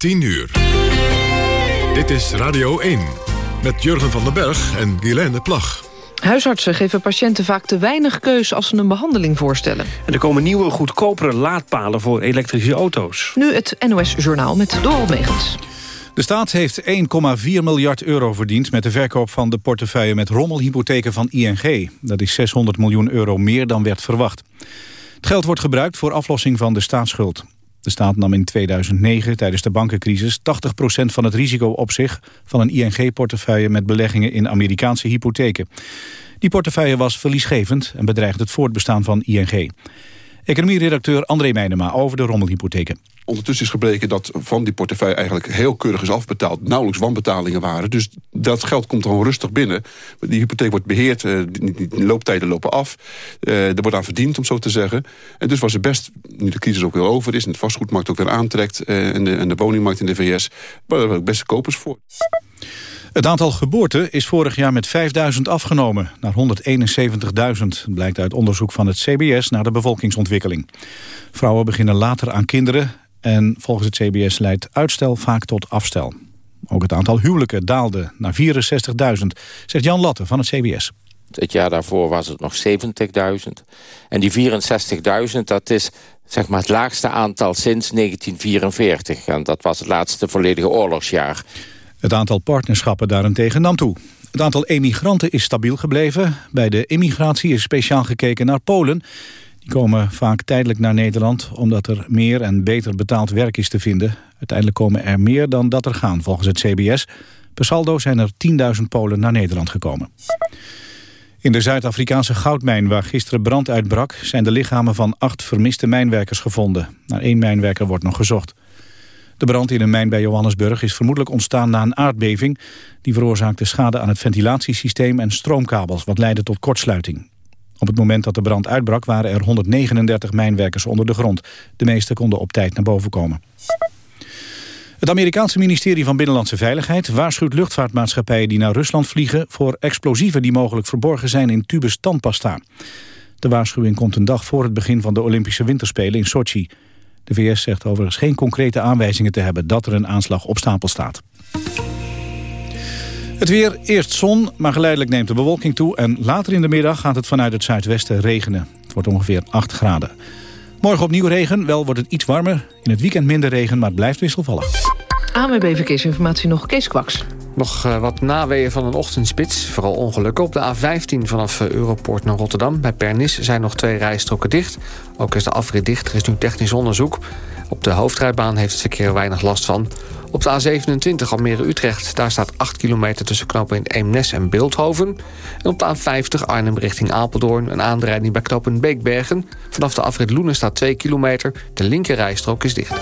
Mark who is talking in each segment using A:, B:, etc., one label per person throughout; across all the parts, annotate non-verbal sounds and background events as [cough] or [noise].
A: 10 uur. Dit is Radio 1 met Jurgen van den Berg en Guilaine Plag.
B: Huisartsen geven patiënten vaak te weinig keus als ze een behandeling voorstellen.
C: En er komen nieuwe, goedkopere laadpalen voor elektrische auto's.
B: Nu het NOS Journaal met Doral Megens.
D: De staat heeft 1,4 miljard euro verdiend met de verkoop van de portefeuille met rommelhypotheken van ING. Dat is 600 miljoen euro meer dan werd verwacht. Het geld wordt gebruikt voor aflossing van de staatsschuld. De staat nam in 2009 tijdens de bankencrisis 80% van het risico op zich van een ING-portefeuille met beleggingen in Amerikaanse hypotheken. Die portefeuille was verliesgevend en bedreigde het voortbestaan van ING. Economieredacteur André Meijnema over de rommelhypotheken.
E: Ondertussen is gebleken dat van die portefeuille eigenlijk heel keurig is afbetaald. Nauwelijks wanbetalingen waren. Dus dat geld komt gewoon rustig binnen. Die hypotheek wordt beheerd, uh, de looptijden lopen af. Uh, er wordt aan verdiend, om zo te zeggen. En dus was het best, nu de crisis ook weer over is... en de vastgoedmarkt ook weer aantrekt... Uh, en, de, en de woningmarkt in de VS, waren er ook beste kopers voor.
D: Het aantal geboorten is vorig jaar met 5.000 afgenomen, naar 171.000. blijkt uit onderzoek van het CBS naar de bevolkingsontwikkeling. Vrouwen beginnen later aan kinderen en volgens het CBS leidt uitstel vaak tot afstel. Ook het aantal huwelijken daalde naar 64.000, zegt Jan Latte van het CBS.
F: Het jaar daarvoor was het nog 70.000. En die 64.000, dat is zeg maar het laagste aantal sinds 1944. En dat was het laatste volledige oorlogsjaar.
D: Het aantal partnerschappen daarentegen nam toe. Het aantal emigranten is stabiel gebleven. Bij de immigratie is speciaal gekeken naar Polen. Die komen vaak tijdelijk naar Nederland... omdat er meer en beter betaald werk is te vinden. Uiteindelijk komen er meer dan dat er gaan, volgens het CBS. Per saldo zijn er 10.000 Polen naar Nederland gekomen. In de Zuid-Afrikaanse goudmijn waar gisteren brand uitbrak... zijn de lichamen van acht vermiste mijnwerkers gevonden. Naar één mijnwerker wordt nog gezocht. De brand in een mijn bij Johannesburg is vermoedelijk ontstaan na een aardbeving. Die veroorzaakte schade aan het ventilatiesysteem en stroomkabels, wat leidde tot kortsluiting. Op het moment dat de brand uitbrak waren er 139 mijnwerkers onder de grond. De meeste konden op tijd naar boven komen. Het Amerikaanse ministerie van Binnenlandse Veiligheid waarschuwt luchtvaartmaatschappijen die naar Rusland vliegen voor explosieven die mogelijk verborgen zijn in tubes tandpasta. De waarschuwing komt een dag voor het begin van de Olympische Winterspelen in Sochi. De VS zegt overigens geen concrete aanwijzingen te hebben dat er een aanslag op stapel staat. Het weer, eerst zon, maar geleidelijk neemt de bewolking toe... en later in de middag gaat het vanuit het zuidwesten regenen. Het wordt ongeveer 8 graden. Morgen opnieuw regen, wel wordt het iets warmer. In het weekend minder regen, maar het blijft wisselvallig.
B: AMB Verkeersinformatie nog, Kees Kwaks.
G: Nog uh, wat naweeën van een ochtendspits. Vooral ongelukken. Op de A15 vanaf uh, Europoort naar Rotterdam. Bij Pernis zijn nog twee rijstroken dicht. Ook is de afrit dicht. Er is nu technisch onderzoek. Op de hoofdrijbaan heeft het verkeer weinig last van. Op de A27 Almere-Utrecht. Daar staat 8 kilometer tussen in Eemnes en Beeldhoven. En op de A50 Arnhem richting Apeldoorn. Een aanrijding bij knopen Beekbergen. Vanaf de afrit Loenen staat 2 kilometer. De linker rijstrook is dicht.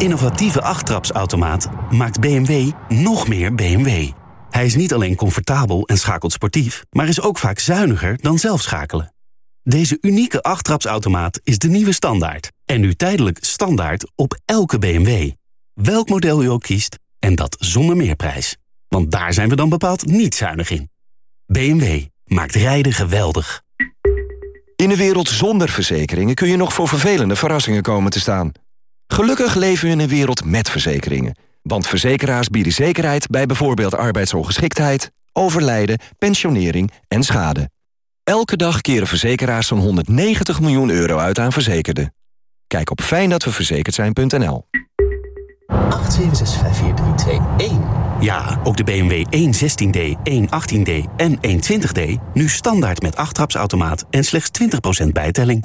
H: Innovatieve achttrapsautomaat maakt BMW nog meer BMW. Hij is niet alleen comfortabel en schakelt sportief, maar is ook vaak zuiniger dan zelf schakelen. Deze unieke achttrapsautomaat is de nieuwe standaard. En nu tijdelijk standaard op elke BMW. Welk model u ook kiest, en dat zonder meerprijs. Want daar zijn we dan bepaald niet zuinig in. BMW maakt rijden geweldig.
I: In een wereld zonder verzekeringen kun je nog voor vervelende verrassingen komen te staan. Gelukkig leven we in een wereld met verzekeringen. Want verzekeraars bieden zekerheid bij bijvoorbeeld arbeidsongeschiktheid, overlijden, pensionering en schade. Elke dag keren verzekeraars zo'n 190 miljoen euro uit aan verzekerden. Kijk op fijndatweverzekerd zijn.nl
J: 8765431.
H: Ja, ook de BMW 116D, 118D en 120D nu standaard met achttrapsautomaat en slechts 20% bijtelling.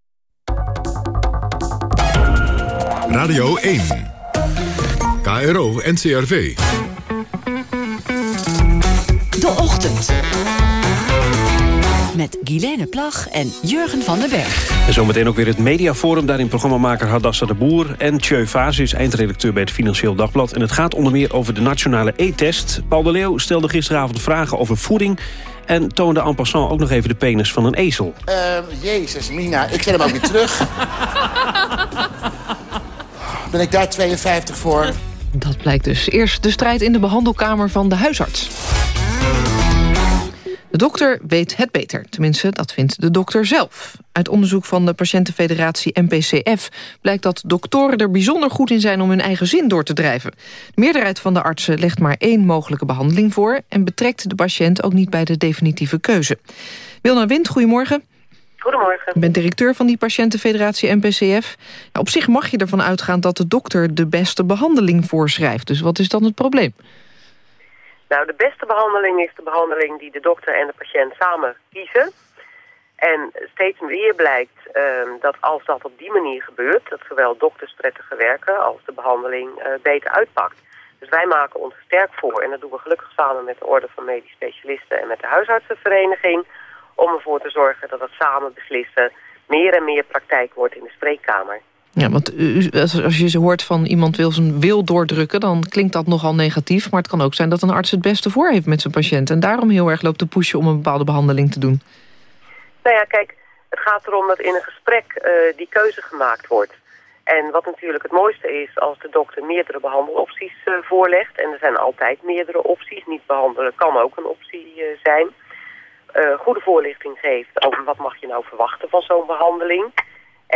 A: Radio 1. KRO NCRV.
K: De Ochtend. Met Guilaine Plag en Jurgen van den Berg.
C: En zometeen ook weer het mediaforum. Daarin programmamaker Hadassa de Boer. En Tjeu Vaas is eindredacteur bij het Financieel Dagblad. En het gaat onder meer over de nationale e-test. Paul de Leeuw stelde gisteravond vragen over voeding... en toonde en passant ook nog even de penis van een ezel.
L: Ehm, jezus, Mina, ik zet hem ook weer terug. [laughs] Ben ik daar 52 voor?
B: Dat blijkt dus. Eerst de strijd in de behandelkamer van de huisarts. De dokter weet het beter. Tenminste, dat vindt de dokter zelf. Uit onderzoek van de patiëntenfederatie NPCF... blijkt dat doktoren er bijzonder goed in zijn om hun eigen zin door te drijven. De meerderheid van de artsen legt maar één mogelijke behandeling voor... en betrekt de patiënt ook niet bij de definitieve keuze. Wilna Wind, goedemorgen.
M: Goedemorgen.
B: Ik ben directeur van die patiëntenfederatie NPCF. Ja, op zich mag je ervan uitgaan dat de dokter de beste behandeling voorschrijft. Dus wat is dan het probleem?
M: Nou, de beste behandeling is de behandeling die de dokter en de patiënt samen kiezen. En steeds meer blijkt uh, dat als dat op die manier gebeurt... dat zowel dokters prettiger werken als de behandeling uh, beter uitpakt. Dus wij maken ons sterk voor, en dat doen we gelukkig samen met de Orde van Medisch Specialisten... en met de huisartsenvereniging, om ervoor te zorgen dat het samen beslissen... meer en meer praktijk wordt in de spreekkamer.
B: Ja, want als, je ze hoort van iemand wil zijn wil doordrukken... dan klinkt dat nogal negatief. Maar het kan ook zijn dat een arts het beste voor heeft met zijn patiënt... en daarom heel erg loopt te pushen om een bepaalde behandeling te doen.
M: Nou ja, kijk, het gaat erom dat in een gesprek uh, die keuze gemaakt wordt. En wat natuurlijk het mooiste is als de dokter meerdere behandelopties uh, voorlegt... en er zijn altijd meerdere opties, niet behandelen kan ook een optie uh, zijn... goede voorlichting geeft over wat mag je nou verwachten van zo'n behandeling...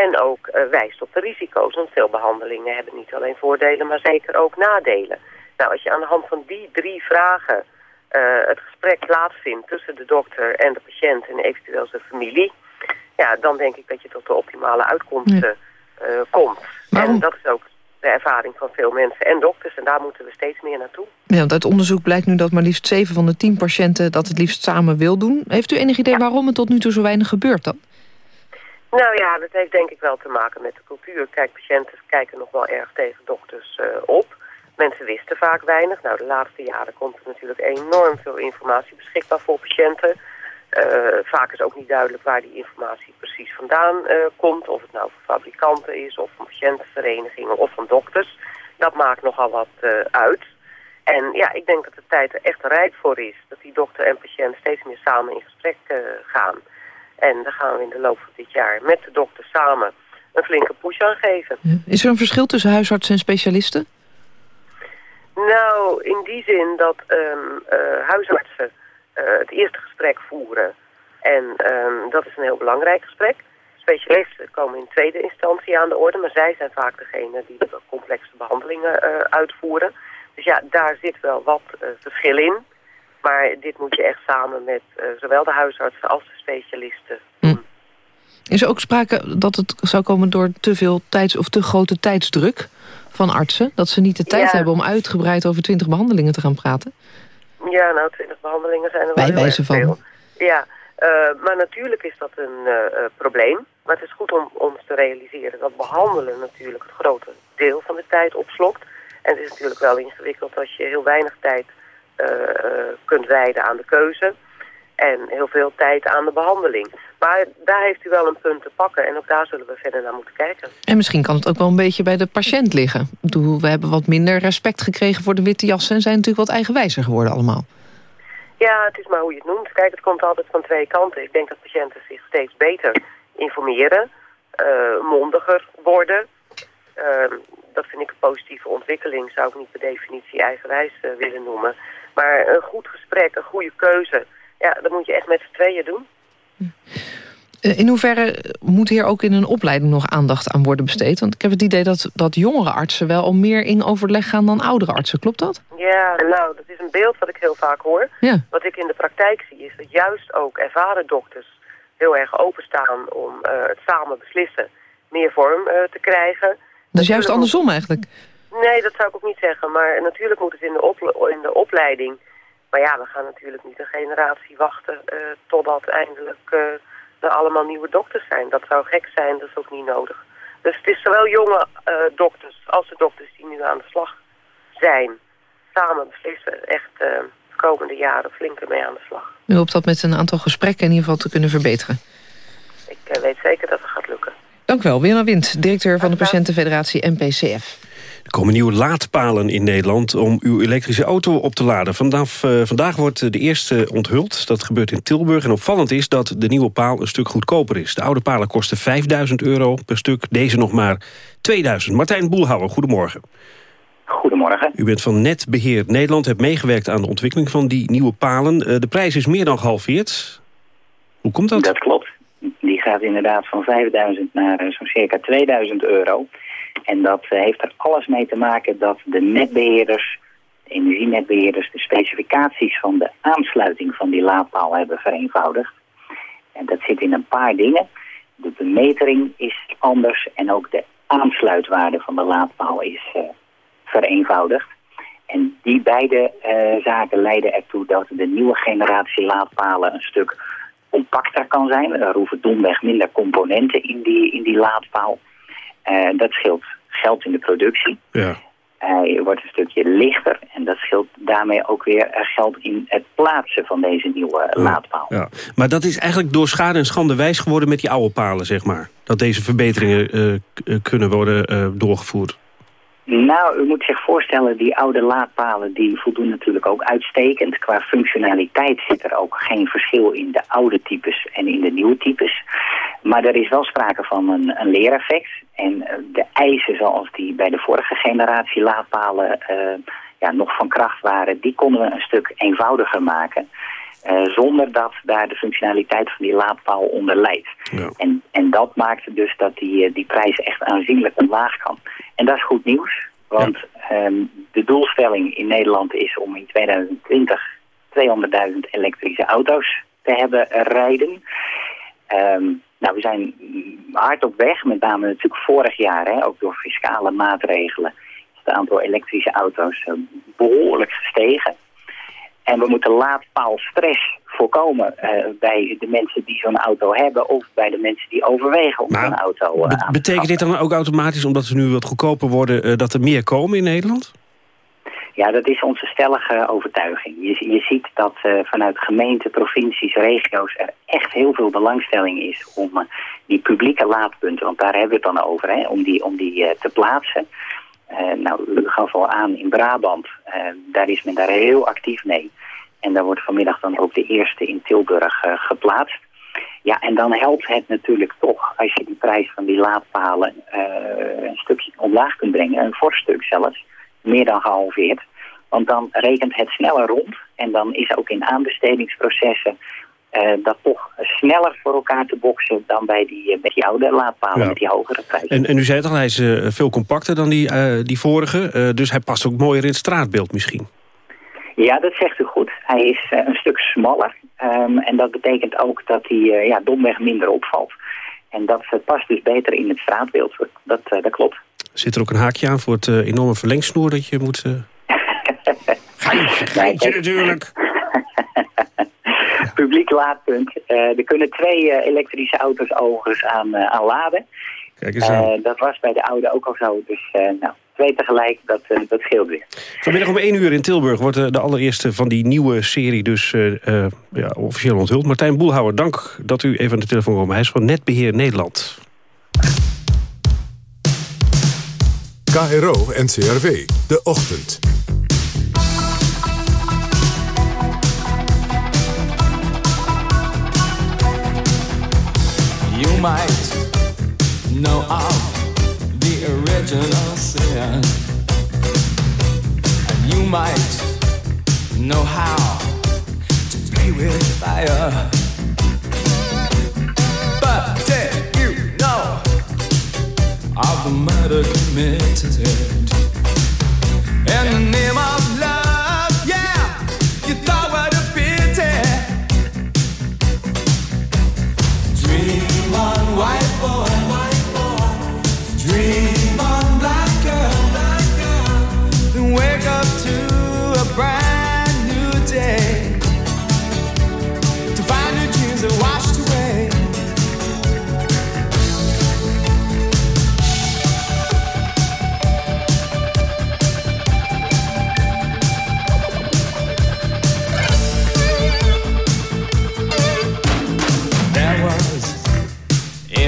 M: En ook uh, wijst op de risico's. Want veel behandelingen hebben niet alleen voordelen, maar zeker ook nadelen. Nou, als je aan de hand van die drie vragen uh, het gesprek plaatsvindt tussen de dokter en de patiënt en eventueel zijn familie... ja, dan denk ik dat je tot de optimale uitkomsten komt. Waarom? En dat is ook de ervaring van veel mensen en dokters. En daar moeten we steeds meer naartoe.
B: Ja, want uit onderzoek blijkt nu dat maar liefst 7 van de 10 patiënten dat het liefst samen wil doen. Heeft u enig idee ja. waarom het tot nu toe zo weinig gebeurt dan?
M: Nou ja, dat heeft denk ik wel te maken met de cultuur. Kijk, patiënten kijken nog wel erg tegen dokters uh, op. Mensen wisten vaak weinig. Nou, de laatste jaren komt er natuurlijk enorm veel informatie beschikbaar voor patiënten. Uh, vaak is ook niet duidelijk waar die informatie precies vandaan uh, komt. Of het nou van fabrikanten is, of van patiëntenverenigingen, of van dokters. Dat maakt nogal wat uit. En ja, ik denk dat de tijd er echt rijp voor is. Dat die dokter en patiënt steeds meer samen in gesprek gaan. En daar gaan we in de loop van dit jaar met de dokter samen een flinke push aan geven.
B: Is er een verschil tussen huisartsen en specialisten?
M: Nou, in die zin dat um, uh, huisartsen het eerste gesprek voeren. En um, dat is een heel belangrijk gesprek. Specialisten komen in tweede instantie aan de orde, maar zij zijn vaak degene die de complexe behandelingen uh, uitvoeren. Dus ja, daar zit wel wat verschil in. Maar dit moet je echt samen met zowel de huisartsen als de specialisten doen.
B: Is er ook sprake dat het zou komen door te veel tijds of te grote tijdsdruk van artsen? Dat ze niet de tijd ja. hebben om uitgebreid over twintig behandelingen te gaan praten?
M: Ja, nou, twintig behandelingen zijn er wel
B: Bij wijze van.
M: veel. Ja, uh, maar natuurlijk is dat een uh, probleem. Maar het is goed om ons te realiseren dat behandelen natuurlijk het grote deel van de tijd opslokt. En het is natuurlijk wel ingewikkeld als je heel weinig tijd uh, kunt wijden aan de keuze. En heel veel tijd aan de behandeling. Maar daar heeft u wel een punt te pakken. En ook daar zullen we verder naar moeten kijken.
B: En misschien kan het ook wel een beetje bij de patiënt liggen. We hebben wat minder respect gekregen voor de witte jassen... en zijn natuurlijk wat eigenwijzer geworden allemaal.
M: Ja, het is maar hoe je het noemt. Kijk, het komt altijd van twee kanten. Ik denk dat patiënten zich steeds beter informeren. Uh, mondiger worden. Uh, dat vind ik een positieve ontwikkeling. Zou ik niet per definitie eigenwijs uh, willen noemen. Maar een goed gesprek, een goede keuze, ja, dat moet je echt met z'n tweeën doen.
B: In hoeverre moet hier ook in een opleiding nog aandacht aan worden besteed? Want ik heb het idee dat, dat jongere artsen wel al meer in overleg gaan dan oudere artsen. Klopt dat?
M: Ja, nou, dat is een beeld wat ik heel vaak hoor.
B: Ja.
M: Wat ik in de praktijk zie is dat juist ook ervaren dokters heel erg openstaan om uh, het samen beslissen meer vorm uh, te krijgen.
B: Dus juist andersom eigenlijk?
M: Nee, dat zou ik ook niet zeggen. Maar natuurlijk moet het in de, op, in de opleiding... Maar ja, we gaan natuurlijk niet een generatie wachten uh, totdat eindelijk uh, er allemaal nieuwe dokters zijn. Dat zou gek zijn, dat is ook niet nodig. Dus het is zowel jonge uh, dokters als de dokters die nu aan de slag zijn. Samen beslissen, echt komende jaren flink mee aan de slag.
B: U hoopt dat met een aantal gesprekken in ieder geval te kunnen verbeteren.
M: Ik eh, weet zeker dat het gaat lukken.
B: Dank u wel. Wilna Wind, directeur van de Patiëntenfederatie NPCF.
C: Er komen nieuwe laadpalen in Nederland om uw elektrische auto op te laden. Vanaf eh, vandaag wordt de eerste onthuld. Dat gebeurt in Tilburg. En opvallend is dat de nieuwe paal een stuk goedkoper is. De oude palen kosten 5000 euro per stuk. Deze nog maar 2000. Martijn Boelhouwer, goedemorgen.
N: Goedemorgen.
C: U bent van Netbeheer Nederland, hebt meegewerkt aan de ontwikkeling van die nieuwe palen. Eh, de prijs is meer dan gehalveerd. Hoe komt dat?
N: Dat klopt. Die gaat inderdaad van 5000 naar eh, zo'n circa 2000 euro. En dat eh, heeft er alles mee te maken dat de netbeheerders, de energienetbeheerders, de specificaties van de aansluiting van die laadpaal hebben vereenvoudigd. En dat zit in een paar dingen. De bemetering is anders en ook de aansluitwaarde van de laadpaal is uh, vereenvoudigd. En die beide uh, zaken leiden ertoe dat de nieuwe generatie laadpalen een stuk compacter kan zijn. Er hoeven domweg minder componenten in die, in die laadpaal. Dat scheelt geld in de productie.
C: Ja.
N: Hij wordt een stukje lichter en dat scheelt daarmee ook weer geld in het plaatsen van deze nieuwe
C: ja.
N: laadpaal.
C: Ja. Maar dat is eigenlijk door schade en schande wijs geworden met die oude palen, zeg maar. Dat deze verbeteringen uh, kunnen worden uh, doorgevoerd.
N: Nou, u moet zich voorstellen, die oude laadpalen die voldoen natuurlijk ook uitstekend. Qua functionaliteit zit er ook geen verschil in de oude types en in de nieuwe types. Maar er is wel sprake van een, een leereffect. En de eisen zoals die bij de vorige generatie laadpalen uh, ja, nog van kracht waren, die konden we een stuk eenvoudiger maken. Uh, zonder dat daar de functionaliteit van die laadpaal onder leidt.
C: Ja.
N: En, en dat maakt dus dat die, die prijs echt aanzienlijk omlaag kan. En dat is goed nieuws, want ja. um, de doelstelling in Nederland is om in 2020 200.000 elektrische auto's te hebben rijden. Um, nou, we zijn hard op weg, met name natuurlijk vorig jaar, hè, ook door fiscale maatregelen, is het aantal elektrische auto's uh, behoorlijk gestegen. En we moeten laadpaalstress voorkomen uh, bij de mensen die zo'n auto hebben... of bij de mensen die overwegen om zo'n auto uh,
C: be Betekent dit dan ook automatisch, omdat ze nu wat goedkoper worden... Uh, dat er meer komen in Nederland?
N: Ja, dat is onze stellige overtuiging. Je, je ziet dat vanuit gemeenten, provincies, regio's... er echt heel veel belangstelling is om die publieke laadpunten... want daar hebben we het dan over, hè, om die, om die te plaatsen... Nou, u gaf al aan in Brabant, daar is men daar heel actief mee. En daar wordt vanmiddag dan ook de eerste in Tilburg geplaatst. Ja, en dan helpt het natuurlijk toch als je die prijs van die laadpalen een stukje omlaag kunt brengen. Een fors stuk zelfs, meer dan gehalveerd. Want dan rekent het sneller rond en dan is ook in aanbestedingsprocessen uh, dat toch sneller voor elkaar te boksen dan bij die, uh, met die oude laadpalen, ja. met die hogere prijzen.
C: En, en u zei het al, hij is uh, veel compacter dan die, die vorige, dus hij past ook mooier in het straatbeeld misschien.
N: Ja, dat zegt u goed. Hij is een stuk smaller um, en dat betekent ook dat hij ja, domweg minder opvalt. En dat past dus beter in het straatbeeld, dat, dat klopt.
C: Zit er ook een haakje aan voor het enorme verlengsnoer dat je moet... [laughs] Geintje, geintje natuurlijk [laughs]
N: publiek laadpunt. Uh, er kunnen twee uh, elektrische auto's overigens aan, uh, aan laden.
C: Kijk eens aan.
N: dat was bij de oude ook al zo. Dus nou, twee tegelijk, dat, dat scheelt weer.
C: Vanmiddag om 1 uur in Tilburg wordt de allereerste van die nieuwe serie dus ja, officieel onthuld. Martijn Boelhouwer, dank dat u even aan de telefoon kwam. Hij is van Netbeheer Nederland.
A: KRO NCRW, de ochtend.
O: You might know of the original sin. And you might know how to play with fire. Of the murder committed. In the name of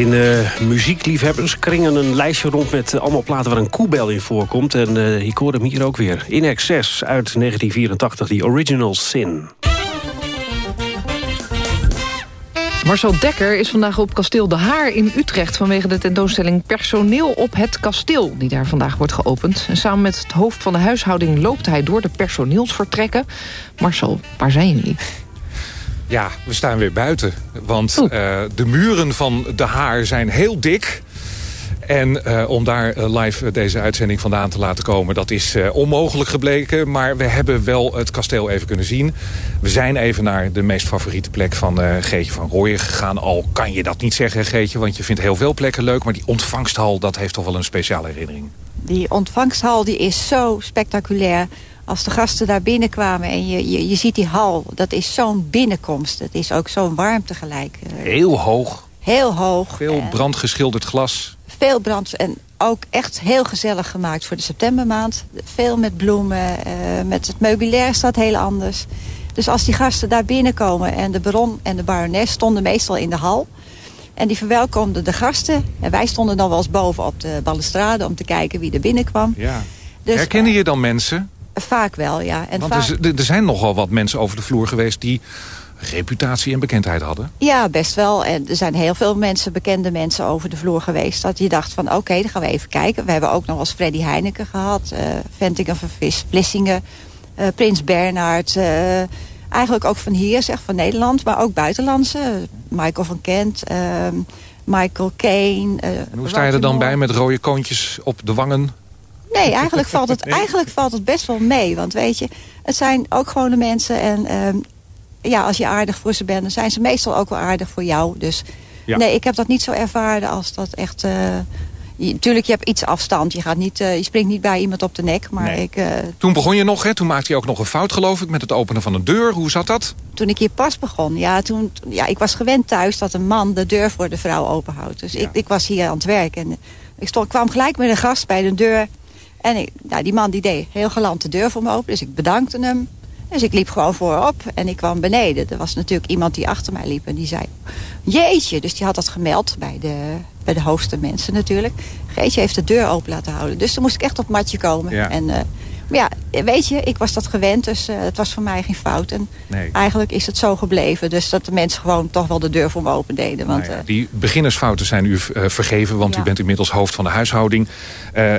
C: In uh, muziekliefhebberskringen een lijstje rond met eh, allemaal platen waar een koebel in voorkomt. En uh, ik hoor hem hier ook weer. In Excess uit 1984, die Original Sin.
B: Marcel Dekker is vandaag op kasteel De Haar in Utrecht... vanwege de tentoonstelling Personeel op het Kasteel... die daar vandaag wordt geopend. En samen met het hoofd van de huishouding loopt hij door de personeelsvertrekken. Marcel, waar zijn jullie?
P: Ja, we staan weer buiten. Want uh, de muren van De Haar zijn heel dik. En uh, om daar uh, live deze uitzending vandaan te laten komen... dat is onmogelijk gebleken. Maar we hebben wel het kasteel even kunnen zien. We zijn even naar de meest favoriete plek van Geetje van Rooyen gegaan. Al kan je dat niet zeggen, Geetje, want je vindt heel veel plekken leuk. Maar die ontvangsthal, dat heeft toch wel een speciale herinnering.
Q: Die ontvangsthal die is zo spectaculair als de gasten daar binnenkwamen en je, je, je ziet die hal, dat is zo'n binnenkomst. Het is ook zo'n warm tegelijk.
P: Heel hoog.
Q: Heel hoog.
P: Veel brandgeschilderd glas.
Q: Veel brand en ook echt heel gezellig gemaakt voor de septembermaand. Veel met bloemen, uh, met het meubilair staat heel anders. Dus als die gasten daar binnenkomen en de baron en de barones stonden meestal in de hal... En die verwelkomden de gasten. En wij stonden dan wel eens boven op de balustrade om te kijken wie er binnenkwam.
P: Ja. Dus, Herkende je dan mensen?
Q: Vaak wel, ja. En
P: Want
Q: vaak...
P: er, er zijn nogal wat mensen over de vloer geweest... die reputatie en bekendheid hadden.
Q: Ja, best wel. En er zijn heel veel mensen, bekende mensen over de vloer geweest... dat je dacht van oké, okay, dan gaan we even kijken. We hebben ook nog eens Freddy Heineken gehad. Uh, Ventingen van Vlissingen. Uh, Prins Bernhard. Uh, eigenlijk ook van hier, zeg, van Nederland. Maar ook buitenlandse. Michael van Kent. Michael Kane.
P: hoe sta je er dan bij met rode koontjes op de wangen?
Q: Nee, [laughs] eigenlijk valt, het, eigenlijk valt het best wel mee. Want weet je, het zijn ook gewone mensen. En um, ja, als je aardig voor ze bent, dan zijn ze meestal ook wel aardig voor jou. Dus ja. nee, ik heb dat niet zo ervaren als dat echt... Uh, je, tuurlijk, je hebt iets afstand. Je, gaat niet, uh, je springt niet bij iemand op de nek. Maar nee. ik, uh,
P: toen begon je nog, hè? Toen maakte je ook nog een fout, geloof ik, met het openen van een deur. Hoe zat dat?
Q: Toen ik hier pas begon, ja, toen, ja, ik was gewend thuis dat een man de deur voor de vrouw openhoudt. Dus ja. ik, ik was hier aan het werk. En ik stond, kwam gelijk met een gast bij de deur. En ik, nou, die man die deed heel galant de deur voor me open. Dus ik bedankte hem. Dus ik liep gewoon voorop en ik kwam beneden. Er was natuurlijk iemand die achter mij liep en die zei... Jeetje, dus die had dat gemeld bij de, bij de hoogste mensen natuurlijk. Geetje heeft de deur open laten houden. Dus toen moest ik echt op het matje komen.
P: Ja.
Q: En uh, Maar ja, weet je, ik was dat gewend, dus eh, het was voor mij geen fout. En
P: Nee.
Q: eigenlijk is het zo gebleven. Dus dat de mensen gewoon toch wel de deur voor me open deden. Want,
P: Nou ja,
Q: eh,
P: die beginnersfouten zijn u eh, vergeven, want u bent inmiddels hoofd van de huishouding.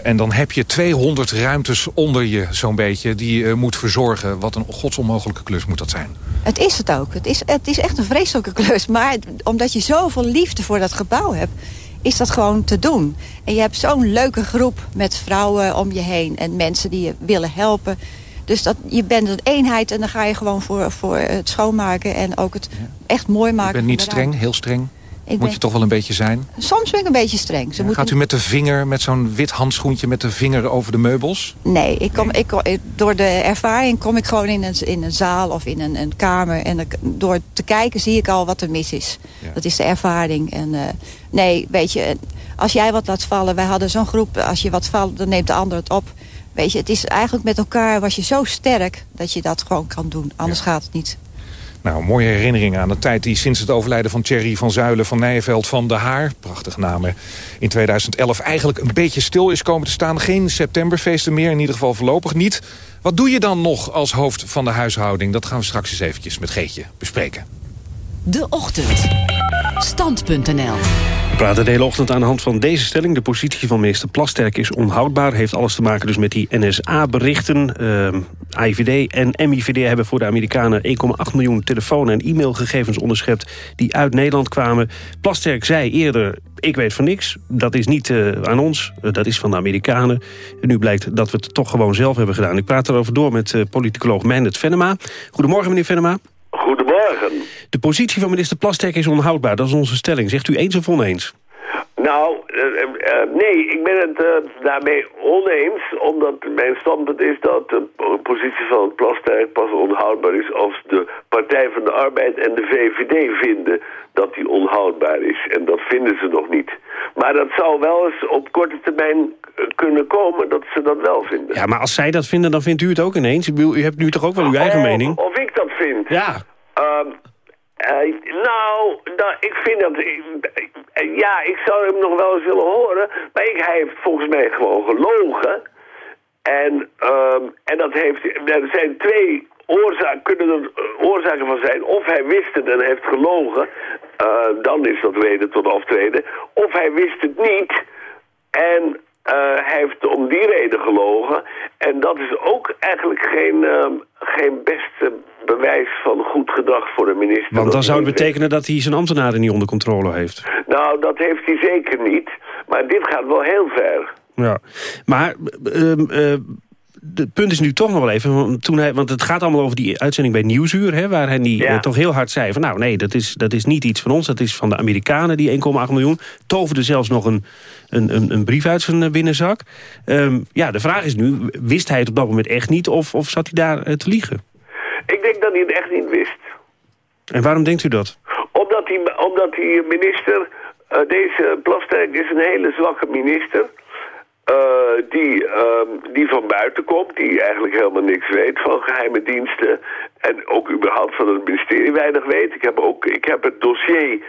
P: En dan heb je 200 ruimtes onder je, zo'n beetje, die je moet verzorgen. Wat een godsonmogelijke klus moet dat zijn.
Q: Het is het ook. Het is, het is echt een vreselijke klus. Maar omdat je zoveel liefde voor dat gebouw hebt... is dat gewoon te doen. En je hebt zo'n leuke groep met vrouwen om je heen... en mensen die je willen helpen. Dus dat, je bent een eenheid en dan ga je gewoon voor, voor het schoonmaken... en ook het echt mooi maken.
P: U bent niet streng, heel streng.
Q: Ik
P: Moet
Q: ben-
P: je toch wel een beetje zijn?
Q: Soms ben ik een beetje streng. Ze
P: Gaat u met de vinger, met zo'n wit handschoentje... met de vinger over de meubels?
Q: Nee, ik kom, ik, door de ervaring kom ik gewoon in een, in een zaal of in een, een kamer. En door te kijken zie ik al wat er mis is. Dat is de ervaring. En, eh, nee, weet je, als jij wat laat vallen... Wij hadden zo'n groep, als je wat valt, dan neemt de ander het op. Weet je, het is eigenlijk met elkaar was je zo sterk... dat je dat gewoon kan doen. Anders gaat het niet.
P: Nou, mooie herinnering aan de tijd die sinds het overlijden van Thierry van Zuilen van Nijenveld van de Haar, prachtige namen, in 2011 eigenlijk een beetje stil is komen te staan. Geen septemberfeesten meer, in ieder geval voorlopig niet. Wat doe je dan nog als hoofd van de huishouding? Dat gaan we straks eens eventjes met Geetje bespreken.
K: De Ochtend. Stand.nl
C: praten de hele ochtend aan de hand van deze stelling. De positie van minister Plasterk is onhoudbaar. Heeft alles te maken dus met die NSA-berichten. Ehm AIVD en MIVD hebben voor de Amerikanen 1,8 miljoen telefoon- en e-mailgegevens onderschept... die uit Nederland kwamen. Plasterk zei eerder, ik weet van niks. Dat is niet eh, aan ons, eh, dat is van de Amerikanen. En nu blijkt dat we het toch gewoon zelf hebben gedaan. Ik praat erover door met uh, politicoloog Meindert Venema. Goedemorgen, meneer Venema.
R: Goedemorgen.
C: De positie van minister Plasterk is onhoudbaar. Dat is onze stelling. Zegt u eens of oneens?
R: Nou, uh, uh, nee, ik ben het uh, daarmee oneens, omdat mijn standpunt is dat de positie van het Plasterk pas onhoudbaar is als de Partij van de Arbeid en de VVD vinden dat die onhoudbaar is. En dat vinden ze nog niet. Maar dat zou wel eens op korte termijn kunnen komen dat ze dat wel vinden.
C: Ja, maar als zij dat vinden, dan vindt u het ook ineens. U hebt nu toch ook wel uw eigen
R: oh,
C: mening?
R: Of ik dat vind?
C: Ja.
R: Um, uh, nou, nou, ik vind dat... Uh, ja, ik zou hem nog wel eens willen horen. Maar ik, hij heeft volgens mij gewoon gelogen. En, um, en dat heeft... Er zijn twee oorzaken, kunnen er oorzaken van zijn. Of hij wist het en heeft gelogen. Uh, dan is dat reden tot aftreden. Of hij wist het niet. En uh, hij heeft om die reden gelogen. En dat is ook eigenlijk geen, uh, geen beste bewijs van goed gedrag voor de minister.
C: Want dan zou het betekenen dat hij zijn ambtenaren niet onder controle heeft.
R: Nou, dat heeft hij zeker niet. Maar dit gaat wel heel ver.
C: Ja, maar... Het punt is nu toch nog wel even, toen hij, want het gaat allemaal over die uitzending bij Nieuwsuur... Hè, waar hij die, ja. uh, toch heel hard zei van nou nee, dat is, dat is niet iets van ons... dat is van de Amerikanen, die 1,8 miljoen. Toverde zelfs nog een, een, een, een brief uit zijn binnenzak. Um, ja, de vraag is nu, wist hij het op dat moment echt niet... of, of zat hij daar uh, te liegen?
R: Ik denk dat hij het echt niet wist.
C: En waarom denkt u dat?
R: Omdat die, omdat die minister, uh, deze Plasterk is een hele zwakke minister... Uh, die, uh, die van buiten komt, die eigenlijk helemaal niks weet van geheime diensten. En ook überhaupt van het ministerie weinig weet. Ik heb, ook, ik heb het dossier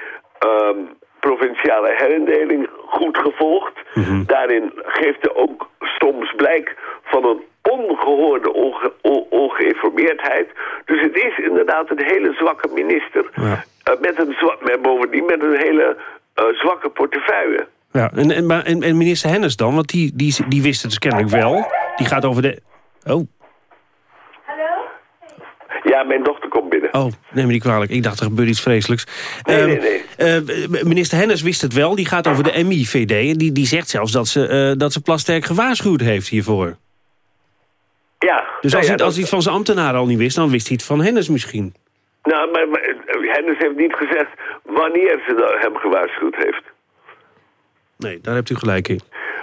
R: um, provinciale herindeling goed gevolgd. Mm -hmm. Daarin geeft hij ook soms blijk van een ongehoorde onge on ongeïnformeerdheid. Dus het is inderdaad een hele zwakke minister. Ja. Uh, met een zwa met bovendien met een hele zwakke portefeuille.
C: Ja, en, en, en, en minister Hennis dan? Want die, die, die wist het dus kennelijk wel. Die gaat over de... Oh.
R: Hallo? Ja, mijn dochter komt binnen.
C: Oh, neem me niet kwalijk. Ik dacht, er gebeurt iets vreselijks.
R: Nee, um, nee, nee.
C: Uh, minister Hennis wist het wel. Die gaat over de MIVD. En die, die zegt zelfs dat ze, uh, dat ze Plasterk gewaarschuwd heeft hiervoor.
R: Ja.
C: Dus als, ja, hij, als hij het van zijn ambtenaren al niet wist... dan wist hij het van Hennis misschien.
R: Nou, maar, maar Hennis heeft niet gezegd wanneer ze hem gewaarschuwd heeft.
C: Nee, daar hebt u gelijk in.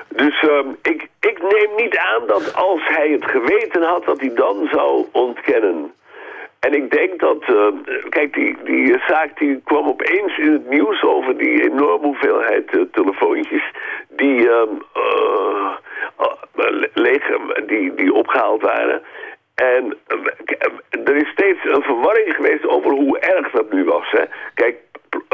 R: Dus um, ik, ik neem niet aan dat als hij het geweten had... dat hij dan zou ontkennen. En ik denk dat... Uh, kijk, die, die zaak die kwam opeens in het nieuws... over die enorme hoeveelheid uh, telefoontjes... die, uh, leeg, die, die opgehaald waren... En er is steeds een verwarring geweest over hoe erg dat nu was. Hè. Kijk,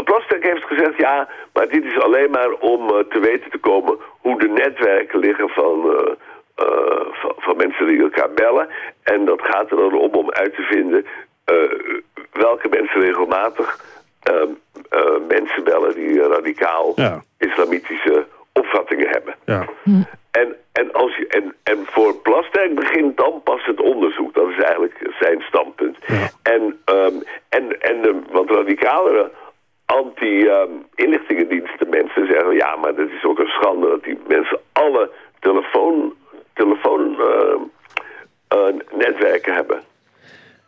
R: Plasterk heeft gezegd, ja, maar dit is alleen maar om uh, te weten te komen hoe de netwerken liggen van, uh, eh, van, van mensen die elkaar bellen. En dat gaat er dan om om uit te vinden eh, welke mensen regelmatig ehm, eh, mensen bellen die radicaal
C: Ja.
R: islamitische opvattingen hebben.
C: Ja.
R: En, en, als je, en, en voor Plasterk begint dan pas het onderzoek. Dat is eigenlijk zijn standpunt. En, ehm, en, en de wat radicalere anti-inlichtingendiensten mensen zeggen... ja, maar dat is ook een schande dat die mensen alle telefoon, telefoon ehm, eh, netwerken hebben.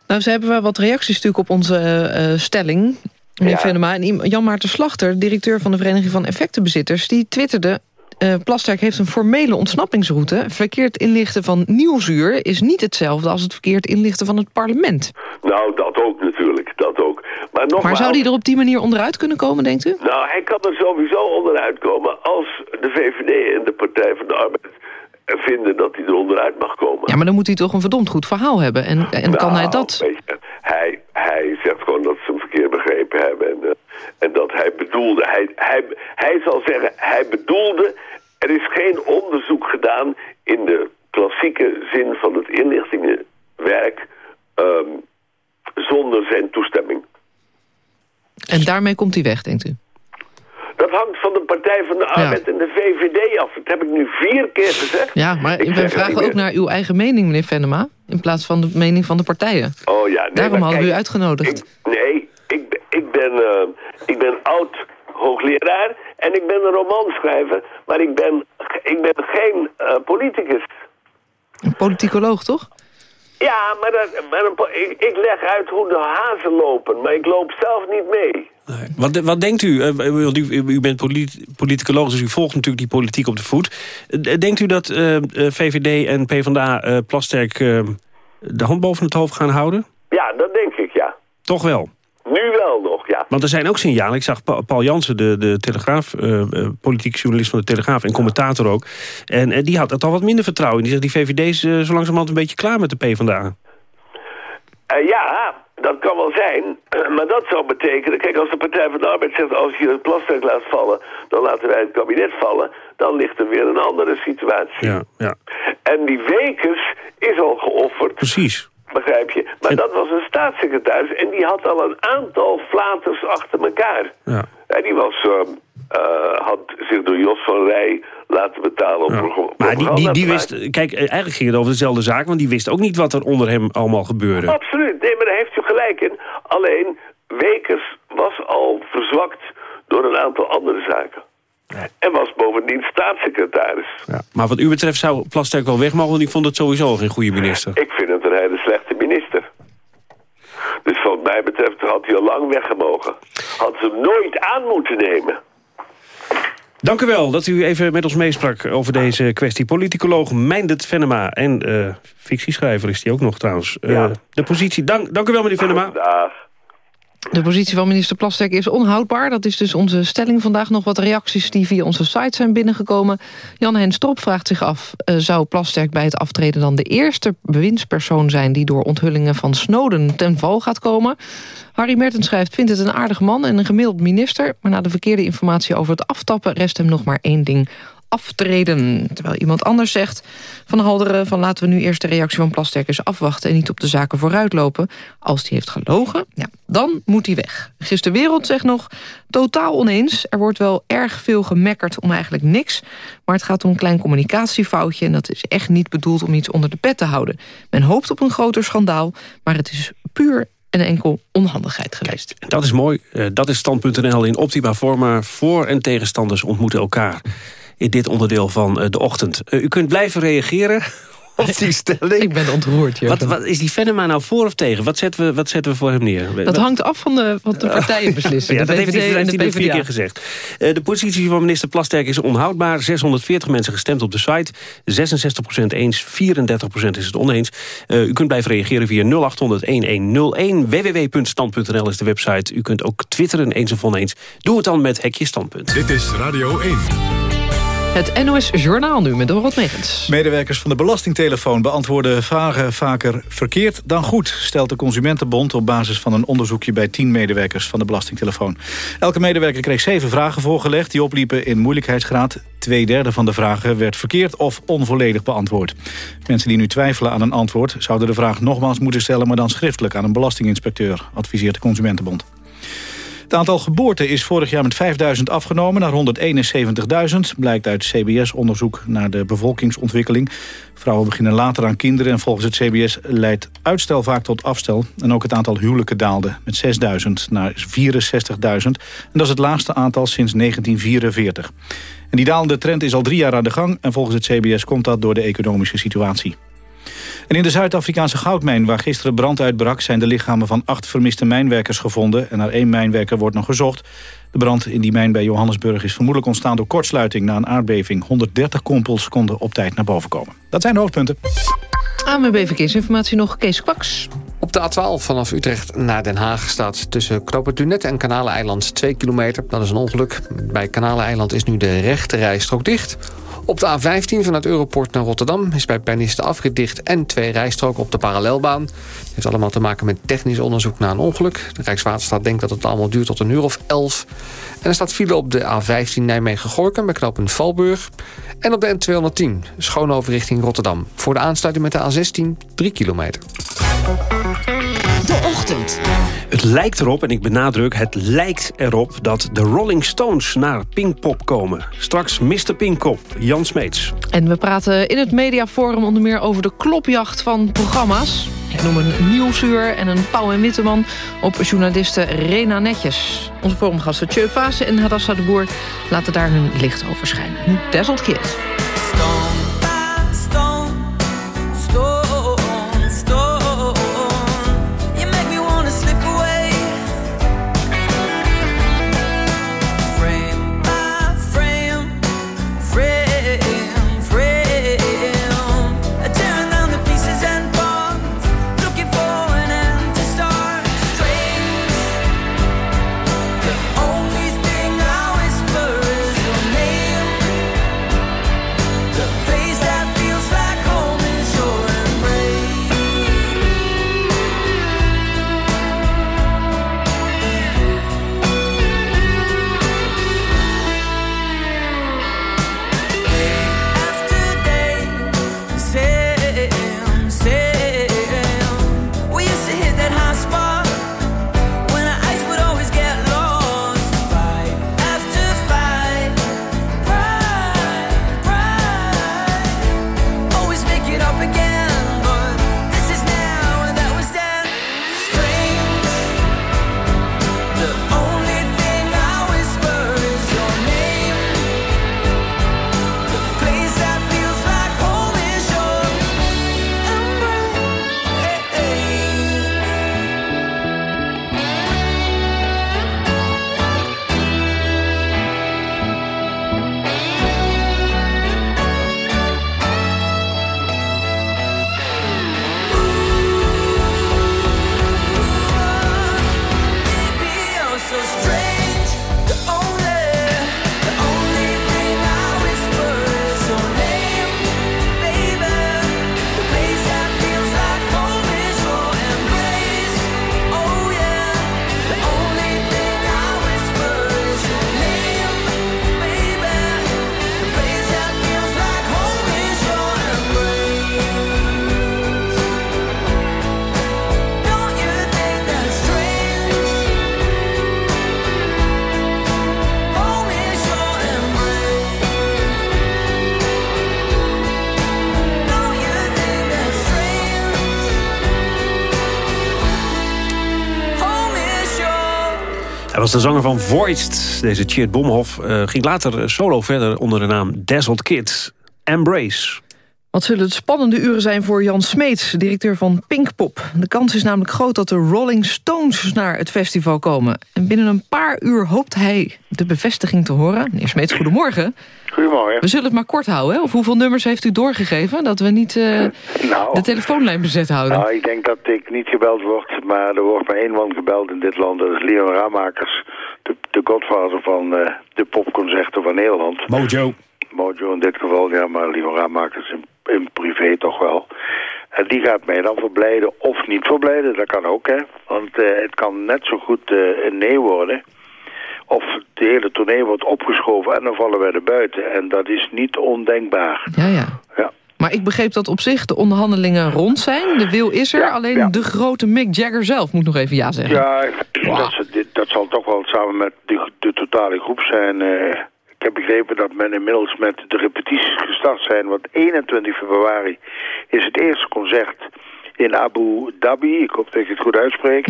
B: Nou, ze hebben wel wat reacties natuurlijk op onze eh, eh, stelling. Meneer Venema. En Jan Maarten Slachter, directeur van de Vereniging van Effectenbezitters... die twitterde... eh Plasterk heeft een formele ontsnappingsroute. Verkeerd inlichten van Nieuwsuur is niet hetzelfde... als het verkeerd inlichten van het parlement.
R: Nou, dat ook natuurlijk, dat ook. Maar, nogmaals,
B: Maar zou die er op die manier onderuit kunnen komen, denkt u?
R: Nou, hij kan er sowieso onderuit komen als de VVD en de Partij van de Arbeid vinden dat hij er onderuit mag komen.
B: Ja, maar dan moet hij toch een verdomd goed verhaal hebben. En, en kan hij
R: Nou,
B: dat...
R: je, hij, hij zegt gewoon dat ze hem verkeerd begrepen hebben. En, eh, en dat hij bedoelde... Hij, hij, hij zal zeggen, hij bedoelde... Er is geen onderzoek gedaan in de klassieke zin van het inlichtingenwerk... ehm, zonder zijn toestemming.
B: En daarmee komt hij weg, denkt u?
R: Dat hangt van de Partij van de Arbeid en de VVD af. Dat heb ik nu vier keer gezegd.
B: Ja, maar
R: Ik het
B: vragen ook naar uw eigen mening, meneer Venema... in plaats van de mening van de partijen.
R: Oh ja, nee,
B: Daarom hadden we u
R: kijk,
B: uitgenodigd.
R: Nee, ik, ik ben, eh, ik ben oud hoogleraar en ik ben een romanschrijver, maar ik ben, ik ben geen eh, politicus.
B: Een politicoloog, toch?
R: Ja, maar, dat, maar een ik, ik leg uit hoe de hazen lopen, maar ik loop zelf niet mee.
C: Wat, wat denkt u? Eh, want u, u bent polit, politicoloog, dus u volgt natuurlijk die politiek op de voet. Eh, Denkt u dat eh, eh, VVD en PvdA eh Plasterk eh, de hand boven het hoofd gaan houden?
R: Ja, dat denk ik, ja.
C: Toch wel.
R: Nu wel nog, ja.
C: Want er zijn ook signalen. Ik zag Pa- Paul Jansen, de, de Telegraaf, eh, eh, politiek journalist van de Telegraaf... en commentator ook. En eh, die had het al wat minder vertrouwen. Die zegt, die VVD is eh, zo langzamerhand een beetje klaar met de PvdA.
R: Eh, ja, dat kan wel zijn. [clears throat] Maar dat zou betekenen... Kijk, als de Partij van de Arbeid zegt... als je het plastic laat vallen, dan laten wij het kabinet vallen... dan ligt er weer een andere situatie.
C: Ja, ja.
R: En die Wekers is al geofferd.
C: Precies.
R: Begrijp je? Maar dat was een staatssecretaris... en die had al een aantal flaters achter elkaar.
C: Ja.
R: En die was... eh, eh, had zich door Jos van Rij laten betalen programma
C: Maar die, die, die wist, kijk, eigenlijk ging het over dezelfde zaak... want die wist ook niet wat er onder hem allemaal gebeurde.
R: Absoluut, nee, maar daar heeft u gelijk in. Alleen, Wekers was al verzwakt door een aantal andere zaken. En was bovendien staatssecretaris.
C: Ja. Maar wat u betreft zou Plasterk wel weg mogen... want ik vond het sowieso geen goede minister.
R: Ik vind het een hele slechte minister. Dus wat mij betreft had hij al lang weggemogen. Had ze hem nooit aan moeten nemen.
C: Dank u wel dat u even met ons meesprak over deze kwestie. Politicoloog Meindert Venema en eh, fictieschrijver is die ook nog trouwens. Eh, De positie, dank, dank u wel meneer Venema.
B: De positie van minister Plasterk is onhoudbaar. Dat is dus onze stelling vandaag. Nog wat reacties die via onze site zijn binnengekomen. Jan Hen Strop vraagt zich af... eh, zou Plasterk bij het aftreden dan de eerste bewindspersoon zijn... die door onthullingen van Snowden ten val gaat komen? Harry Mertens schrijft... vindt het een aardig man en een gemiddeld minister... maar na de verkeerde informatie over het aftappen... rest hem nog maar één ding aftreden. Terwijl iemand anders zegt van Halderen... van laten we nu eerst de reactie van Plasterk eens afwachten... en niet op de zaken vooruitlopen. Als hij heeft gelogen, ja, dan moet hij weg. Gisteren Wereld zegt nog totaal oneens. Er wordt wel erg veel gemekkerd om eigenlijk niks... maar het gaat om een klein communicatiefoutje... en dat is echt niet bedoeld om iets onder de pet te houden. Men hoopt op een groter schandaal, maar het is puur en enkel onhandigheid geweest.
C: Dat is mooi. Eh, dat is stand.nl in optima forma. Voor- en tegenstanders ontmoeten elkaar in dit onderdeel van eh, de ochtend. Eh, u kunt blijven reageren [laughs] op die stelling.
B: Ik ben ontroerd,
C: Wat, wat is die Venema nou voor of tegen? Wat zetten we, wat zetten we voor hem neer?
B: Dat
C: Wat-
B: hangt af van de, wat de partijen beslissen. [laughs]
C: Ja,
B: de
C: dat heeft hij, heeft hij vier keer gezegd. Eh, de positie van minister Plasterk is onhoudbaar. 640 mensen gestemd op de site. 66% eens, 34% is het oneens. Eh, u kunt blijven reageren via 0800-1101. www.stand.nl is de website. U kunt ook twitteren eens of oneens. Doe het dan met Hekje Standpunt.
A: Dit is Radio 1.
B: Het NOS Journaal nu met Dorot Megens.
D: Medewerkers van de Belastingtelefoon beantwoorden vragen vaker verkeerd dan goed... stelt de Consumentenbond op basis van een onderzoekje bij 10 medewerkers van de Belastingtelefoon. Elke medewerker kreeg zeven vragen voorgelegd die opliepen in moeilijkheidsgraad. Tweederde van de vragen werd verkeerd of onvolledig beantwoord. Mensen die nu twijfelen aan een antwoord zouden de vraag nogmaals moeten stellen... maar dan schriftelijk aan een belastinginspecteur, adviseert de Consumentenbond. Het aantal geboorten is vorig jaar met 5000 afgenomen naar 171.000. Blijkt uit CBS-onderzoek naar de bevolkingsontwikkeling. Vrouwen beginnen later aan kinderen en volgens het CBS leidt uitstel vaak tot afstel. En ook het aantal huwelijken daalde met 6000 naar 64.000. En dat is het laagste aantal sinds 1944. En die dalende trend is al drie jaar aan de gang. En volgens het CBS komt dat door de economische situatie. En in de Zuid-Afrikaanse goudmijn waar gisteren brand uitbrak... zijn de lichamen van acht vermiste mijnwerkers gevonden... en naar één mijnwerker wordt nog gezocht. De brand in die mijn bij Johannesburg is vermoedelijk ontstaan door kortsluiting... na een aardbeving. 130 kompels konden op tijd naar boven komen. Dat zijn de hoofdpunten.
B: AMB Verkeersinformatie nog, Kees Kwaks.
G: Op de A12 vanaf Utrecht naar Den Haag staat tussen Knoppen Dunet en Kanaleiland 2 kilometer. Dat is een ongeluk. Bij Kanaleiland is nu de rechte rijstrook dicht. Op de A15 vanuit Europort naar Rotterdam is bij Pernis de afrit dicht... en twee rijstroken op de parallelbaan. Het heeft allemaal te maken met technisch onderzoek na een ongeluk. De Rijkswaterstaat denkt dat het allemaal duurt tot een uur of 11. En er staat file op de A15 Nijmegen-Gorkum bij knooppunt Valburg. En op de N210 Schoonhoven richting Rotterdam. Voor de aansluiting met de A16 3 kilometer.
K: De ochtend.
C: Het lijkt erop, en ik benadruk, het lijkt erop... dat de Rolling Stones naar Pinkpop komen. Straks Mr. Pinkpop, Jan Smeets.
B: En we praten in het mediaforum onder meer over de klopjacht van programma's. Ik noem een Nieuwsuur en een Pauw en Witteman op journaliste Rena Netjes. Onze forumgasten Tjeu Vase en Hadassa de Boer laten daar hun licht over schijnen. Nu
C: Hij was de zanger van Voiced. Deze Tjeerd Bomhoff uh, ging later solo verder onder de naam Dazzled Kid. Embrace.
B: Wat zullen het spannende uren zijn voor Jan Smeets, directeur van Pinkpop. De kans is namelijk groot dat de Rolling Stones naar het festival komen. En binnen een paar uur hoopt hij de bevestiging te horen. Meneer Smeets, goedemorgen.
S: Goedemorgen.
B: We zullen het maar kort houden. Hè? Of hoeveel nummers heeft u doorgegeven? Dat we niet uh, nou, de telefoonlijn bezet houden.
S: Nou, ik denk dat ik niet gebeld word. Maar er wordt maar één man gebeld in dit land. Dat is Leon Ramakers. De, de godvader van uh, de popconcerten van Nederland.
C: Mojo.
S: Mojo in dit geval, ja, maar Liora-makers in, in privé toch wel. En die gaat mij dan verblijden of niet verblijden, dat kan ook, hè. Want eh, het kan net zo goed eh, een nee worden. Of de hele toneel wordt opgeschoven en dan vallen wij er buiten. En dat is niet ondenkbaar.
B: Ja, ja.
S: Ja.
B: Maar ik begreep dat op zich de onderhandelingen rond zijn. De wil is er, alleen de grote Mick Jagger zelf moet nog even ja zeggen.
S: Ja, dat, dat zal toch wel samen met de, de totale groep zijn. eh. Ik heb begrepen dat men inmiddels met de repetities gestart zijn. Want 21 februari is het eerste concert in Abu Dhabi. Ik hoop dat ik het goed uitspreek.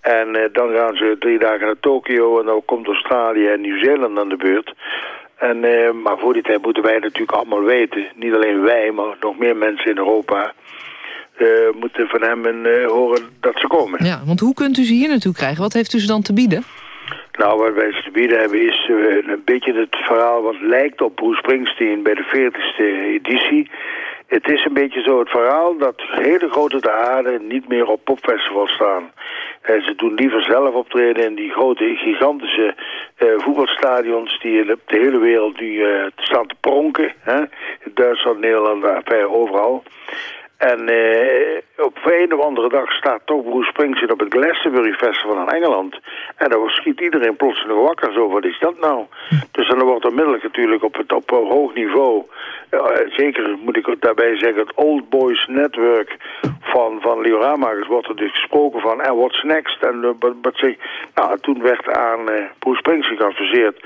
S: En eh, dan gaan ze drie dagen naar Tokio en dan komt Australië en Nieuw-Zeeland aan de beurt. En, eh, maar voor die tijd moeten wij natuurlijk allemaal weten, niet alleen wij, maar nog meer mensen in Europa, eh, moeten van hem horen dat ze komen.
B: Ja, want hoe kunt u ze hier naartoe krijgen? Wat heeft u ze dan te bieden?
S: Nou, wat wij te bieden hebben is eh, een beetje het verhaal wat lijkt op Bruce Springsteen bij de 40ste editie. Het is een beetje zo het verhaal dat hele grote theaters niet meer op popfestivals staan. En ze doen liever zelf optreden in die grote, gigantische eh, voetbalstadions die op de hele wereld nu eh, staan te pronken. Hè? Duitsland, Nederland, enfin, overal. En eh, op een of andere dag staat toch Bruce Springsteen op het Glastonbury Festival in Engeland. En dan schiet iedereen plotseling wakker. Zo, wat is dat nou? Dus dan wordt onmiddellijk natuurlijk op het op hoog niveau... eh, zeker moet ik daarbij zeggen, het Old Boys Network van, van Leo Ramakers wordt er dus gesproken van... en what's next? En eh, wat, zeg, nou, toen werd aan eh Bruce geadviseerd...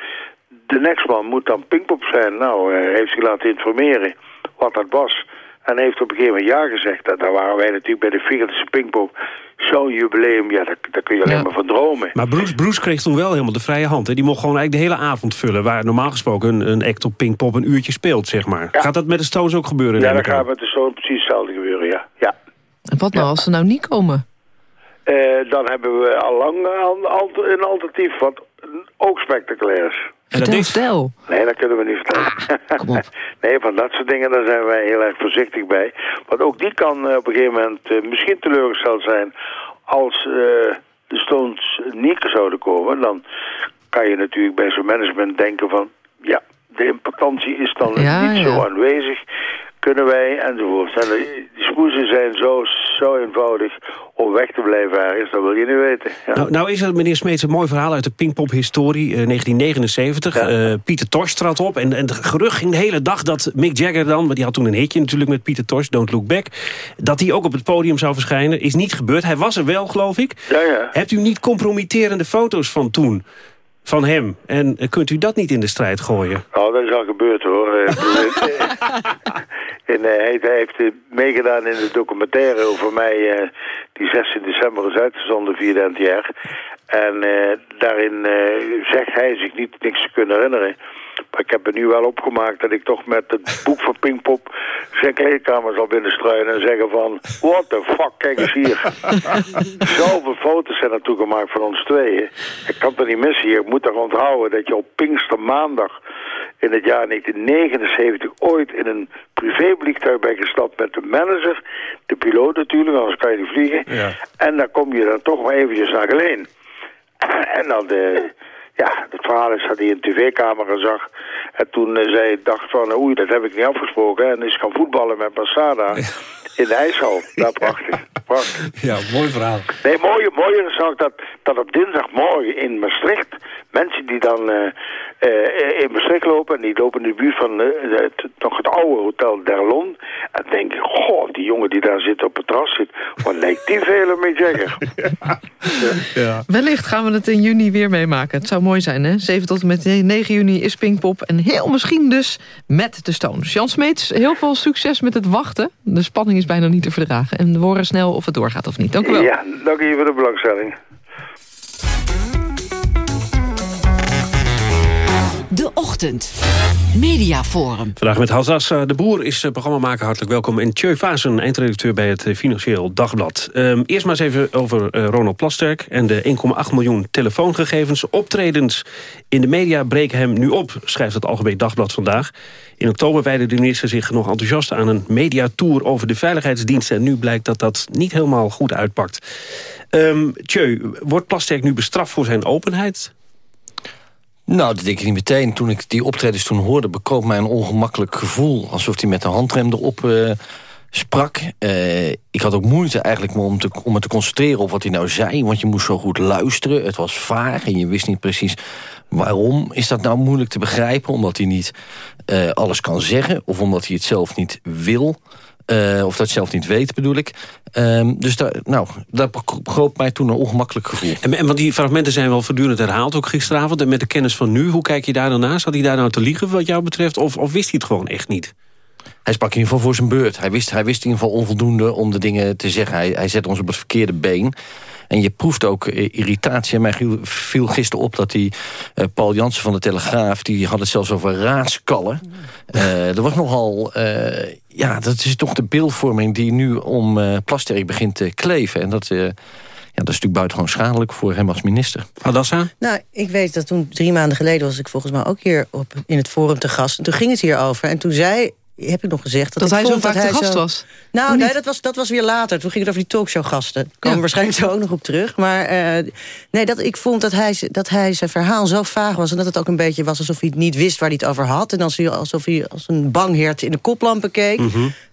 S: de next man moet dan Pinkpop zijn. Nou, heeft zich laten informeren wat dat was... En hij heeft op een gegeven moment ja gezegd. En daar waren wij natuurlijk bij de 40ste Pinkpop. Zo'n jubileum, ja, daar, daar kun je alleen maar van dromen.
C: Maar Bruce, Bruce kreeg toen wel helemaal de vrije hand. Hè? Die mocht gewoon eigenlijk de hele avond vullen... waar normaal gesproken een, een act op Pinkpop een uurtje speelt, zeg maar. Gaat dat met de Stones ook gebeuren?
S: Ja, dan
C: aan?
S: gaat met de zoon precies hetzelfde gebeuren, ja. ja.
B: En wat nou als ze nou niet komen?
S: Eh, dan hebben we al lang een alternatief wat ook spectaculair is.
B: Vertel, vertel.
S: Nee, dat kunnen we niet vertellen. [laughs] nee, van dat soort dingen, daar zijn wij heel erg voorzichtig bij. Want ook die kan eh, op een gegeven moment eh, misschien teleurgesteld zijn als eh, de Stones niet zouden komen. Dan kan je natuurlijk bij zo'n management denken van, ja, de importantie is dan
B: Ja,
S: niet
B: ja.
S: zo aanwezig. Kunnen wij, enzovoort. En de- die smoezen zijn zo, zo eenvoudig om weg te blijven ergens, dat wil je niet weten. Ja.
C: Nou, nou is er, meneer Smeets, een mooi verhaal uit de Pinkpop-historie, eh, 1979. Eh, Pieter Tosh trad op en, en het gerucht ging de hele dag dat Mick Jagger dan... want die had toen een hitje natuurlijk met Pieter Tosh, Don't Look Back... dat hij ook op het podium zou verschijnen. Is niet gebeurd. Hij was er wel, geloof ik.
S: Ja, ja.
C: Hebt u niet compromitterende foto's van toen? Van hem? En eh, kunt u dat niet in de strijd gooien?
S: Nou, dat is al gebeurd hoor. Eh, [laughs] [laughs] en, eh, hij hij heeft eh, meegedaan in de documentaire over mij, eh, die 16 december is uitgezonden via de NTR. En eh, daarin eh, zegt hij zich niet niks te kunnen herinneren. Maar ik heb er nu wel opgemaakt dat ik toch met het boek van Pinkpop zijn kleedkamer zal binnenstruinen en zeggen van... What the fuck, kijk eens hier. [laughs] Zoveel foto's zijn er gemaakt van ons tweeën. Ik kan het niet missen hier. Ik moet toch onthouden dat je op Pinkstermaandag in het jaar 1979 ooit in een privévliegtuig bent gestapt met de manager, de piloot natuurlijk, anders kan je niet vliegen. En dan kom je dan toch maar eventjes naar alleen. En dan, eh, ja, het verhaal is dat hij een tv-camera zag. En toen eh, zei dacht van, oei, dat heb ik niet afgesproken. En is gaan voetballen met Masada in de ijshal. Ja, prachtig. prachtig.
C: Ja, mooi verhaal.
S: Nee, mooier, mooier is ook dat, dat op dinsdagmorgen in Maastricht... mensen die dan eh, eh, in Maastricht lopen... en die lopen in de buurt van eh, het, nog het oude Hotel Derlon... en denken, goh, die jongen die daar zit op het terras zit... wat lijkt die veel op Mick Jagger.
C: Ja.
B: Wellicht gaan we het in juni weer meemaken. Het zou mooi zijn, hè? 7 tot en met 9 juni is Pinkpop. En heel misschien dus met de Stones. Jan Smeets, heel veel succes met het wachten. De spanning is bijna niet te verdragen. En we horen snel of het doorgaat of niet. Dank u wel.
S: Ja, dank u voor de belangstelling.
K: De Ochtend. Mediaforum.
C: Vandaag met Hazassa de Boer is eh, programmamaker hartelijk welkom. En Tjeu Vazen, eindredacteur bij het eh, Financieel Dagblad. Ehm, eerst maar eens even over eh, Ronald Plasterk... en de 1,8 miljoen telefoongegevens. Optredens in de media breken hem nu op, schrijft het Algemeen Dagblad vandaag. In oktober wijde de minister zich nog enthousiast aan een mediatour over de veiligheidsdiensten. En nu blijkt dat dat niet helemaal goed uitpakt. Tjeu, wordt Plasterk nu bestraft voor zijn openheid?
T: Nou, dat denk ik niet meteen. Toen ik die optredens toen hoorde, bekroop mij een ongemakkelijk gevoel. Alsof hij met de handrem erop eh, sprak. Eh, ik had ook moeite eigenlijk om, te, om me te concentreren op wat hij nou zei. Want je moest zo goed luisteren. Het was vaag en je wist niet precies waarom. Is dat nou moeilijk te begrijpen? Omdat hij niet eh, alles kan zeggen. Of omdat hij het zelf niet wil. Eh, of dat zelf niet weet, bedoel ik. Ehm, dus daar, nou, daar bekroop mij toen een ongemakkelijk gevoel.
C: En, en want die fragmenten zijn wel voortdurend herhaald, ook gisteravond. En met de kennis van nu, hoe kijk je daar dan naar? Zat hij daar nou te liegen wat jou betreft? Of, of wist hij het gewoon echt niet?
T: Hij sprak in ieder geval voor zijn beurt. Hij wist, hij wist in ieder geval onvoldoende om de dingen te zeggen. Hij, hij zet ons op het verkeerde been. En je proeft ook eh, irritatie. En mij viel- gisteren op dat die eh, Paul Jansen van de Telegraaf... die had het zelfs over raadskallen. Er was nogal... ja, dat is toch de beeldvorming die nu om eh Plasterk begint te kleven. En dat, eh, ja, dat is natuurlijk buitengewoon schadelijk voor hem als minister.
C: Adassa?
U: Nou, ik weet dat toen drie maanden geleden was ik volgens mij ook hier op, in het forum te gast. En toen ging het hierover. En toen zei, heb ik nog gezegd... Dat,
B: hij zo vaak
U: hij
B: gast
U: zo-
B: was?
U: Nou, nee, dat was, dat was weer later. Toen ging het over die talkshowgasten. Daar komen we waarschijnlijk zo ook nog op terug. Maar eh, nee, dat, ik vond dat hij, dat hij zijn verhaal zo vaag was... en dat het ook een beetje was alsof hij het niet wist waar hij het over had. En alsof hij als een banghert in de koplampen keek...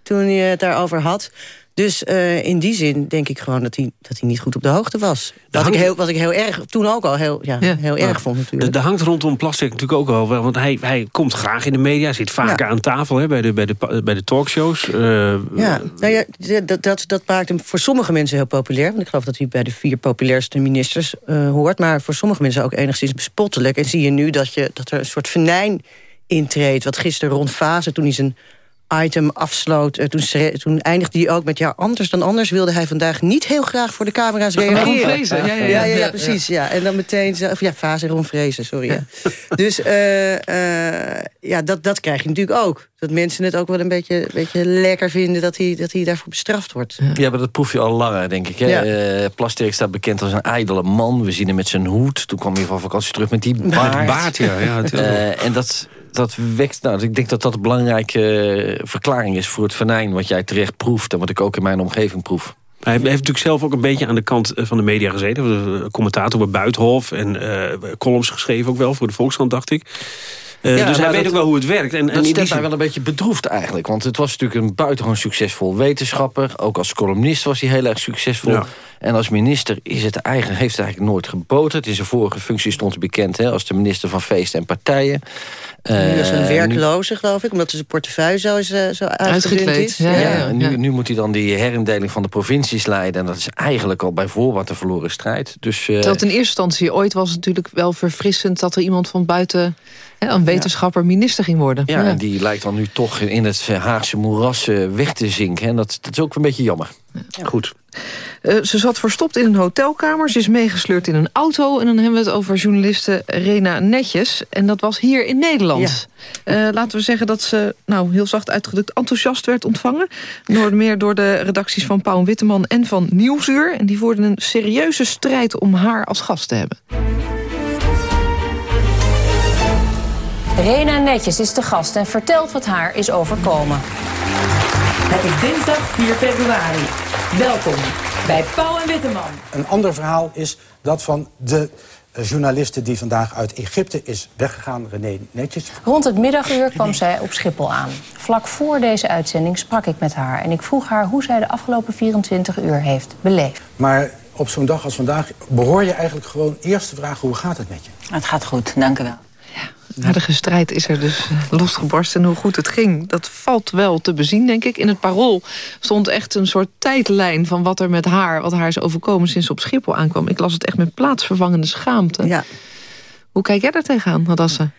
U: toen hij het daarover had. Dus eh, in die zin denk ik gewoon dat hij, dat hij niet goed op de hoogte was. Wat, ik, heel, wat ik heel erg, toen ook al heel, ja, heel erg vond natuurlijk.
C: Er hangt rondom Plastic natuurlijk ook wel, wel, want hij, hij komt graag in de media, zit vaker aan tafel hè, bij, de, bij, de, bij de talkshows. Eh,
U: Ja, nou ja, dat, dat, dat maakt hem voor sommige mensen heel populair. Want ik geloof dat hij bij de vier populairste ministers eh, hoort. Maar voor sommige mensen ook enigszins bespottelijk. En zie je nu dat, je, dat er een soort venijn intreedt. Wat gisteren rond Fase, toen hij zijn item afsloot... eh, toen, toen eindigde hij ook met... ja, anders dan anders wilde hij vandaag niet heel graag voor de camera's
B: Ron
U: reageren.
B: Vrezen, ja, ja, ja.
U: ja, ja,
B: Ja,
U: precies. Ja. En dan meteen... Of ja, Fase en Ron Vrezen, sorry. Ja. [laughs] Dus eh, eh, ja, dat, dat krijg je natuurlijk ook. Dat mensen het ook wel een beetje, beetje lekker vinden... dat hij, dat hij daarvoor bestraft wordt.
T: Ja, maar dat proef je al langer, denk ik. Hè? Plasterk staat bekend als een ijdele man. We zien hem met zijn hoed. Toen kwam hij van vakantie terug met die baard.
C: baard, ja.
T: Eh, en dat, dat wekt... Nou, ik denk dat dat een belangrijke eh, verklaring is voor het venijn... wat jij terecht proeft en wat ik ook in mijn omgeving proef.
C: Hij heeft natuurlijk zelf ook een beetje aan de kant eh, van de media gezeten. De Commentator bij Buitenhof en eh, columns geschreven ook wel voor de Volkskrant, dacht ik. Eh,
T: Ja,
C: dus hij weet
T: dat-
C: ook wel hoe het werkt. En, en
T: dat stemt
C: zin-
T: mij wel een beetje bedroefd eigenlijk. Want het was natuurlijk een buitengewoon succesvol wetenschapper. Ook als columnist was hij heel erg succesvol.
C: Ja.
T: En als minister is het eigenlijk, heeft het eigenlijk nooit geboterd. In zijn vorige functie stond hij bekend hè, als de minister van feesten en partijen.
U: nu is
T: Eh,
U: een
T: nu-
U: werkloze, geloof ik. Omdat zijn portefeuille zo, is, eh, zo uitgedund is.
B: ja,
T: Ja, en nu, nu moet hij dan die herindeling van de provincies leiden. En dat is eigenlijk al bij voorbaat een verloren strijd. Dus, eh,
B: het in eerste instantie ooit was het natuurlijk wel verfrissend... dat er iemand van buiten, een wetenschapper, minister ging worden.
T: ja, en die lijkt dan nu toch in het Haagse moeras weg te zinken. En dat, dat is ook een beetje jammer.
C: Goed.
B: Eh, ze zat verstopt in een hotelkamer. Ze is meegesleurd in een auto. En dan hebben we het over journaliste Rena Netjes. En dat was hier in Nederland. Eh, laten we zeggen dat ze, nou heel zacht uitgedrukt... enthousiast werd ontvangen. Door, meer door de redacties van Pauw en Witteman en van Nieuwsuur. En die voerden een serieuze strijd om haar als gast te hebben.
V: Rena Netjes is de gast en vertelt wat haar is overkomen. Het is dinsdag 4 februari. Welkom bij Pauw en Witteman.
W: Een ander verhaal is dat van de eh, journaliste die vandaag uit Egypte is weggegaan, René Netjes.
V: Rond het middaguur kwam zij op Schiphol aan. Vlak voor deze uitzending sprak ik met haar en ik vroeg haar hoe zij de afgelopen 24 uur heeft beleefd.
W: Maar op zo'n dag als vandaag behoor je eigenlijk gewoon eerst te vragen hoe gaat het met je?
V: Het gaat goed, dank u wel.
B: Een aardige strijd is er dus eh, losgebarsten. En hoe goed het ging, dat valt wel te bezien, denk ik. In het Parool stond echt een soort tijdlijn... van wat er met haar, wat haar is overkomen sinds ze op Schiphol aankwam. Ik las het echt met plaatsvervangende schaamte.
U: Ja.
B: Hoe kijk jij daar tegenaan, Hadasse?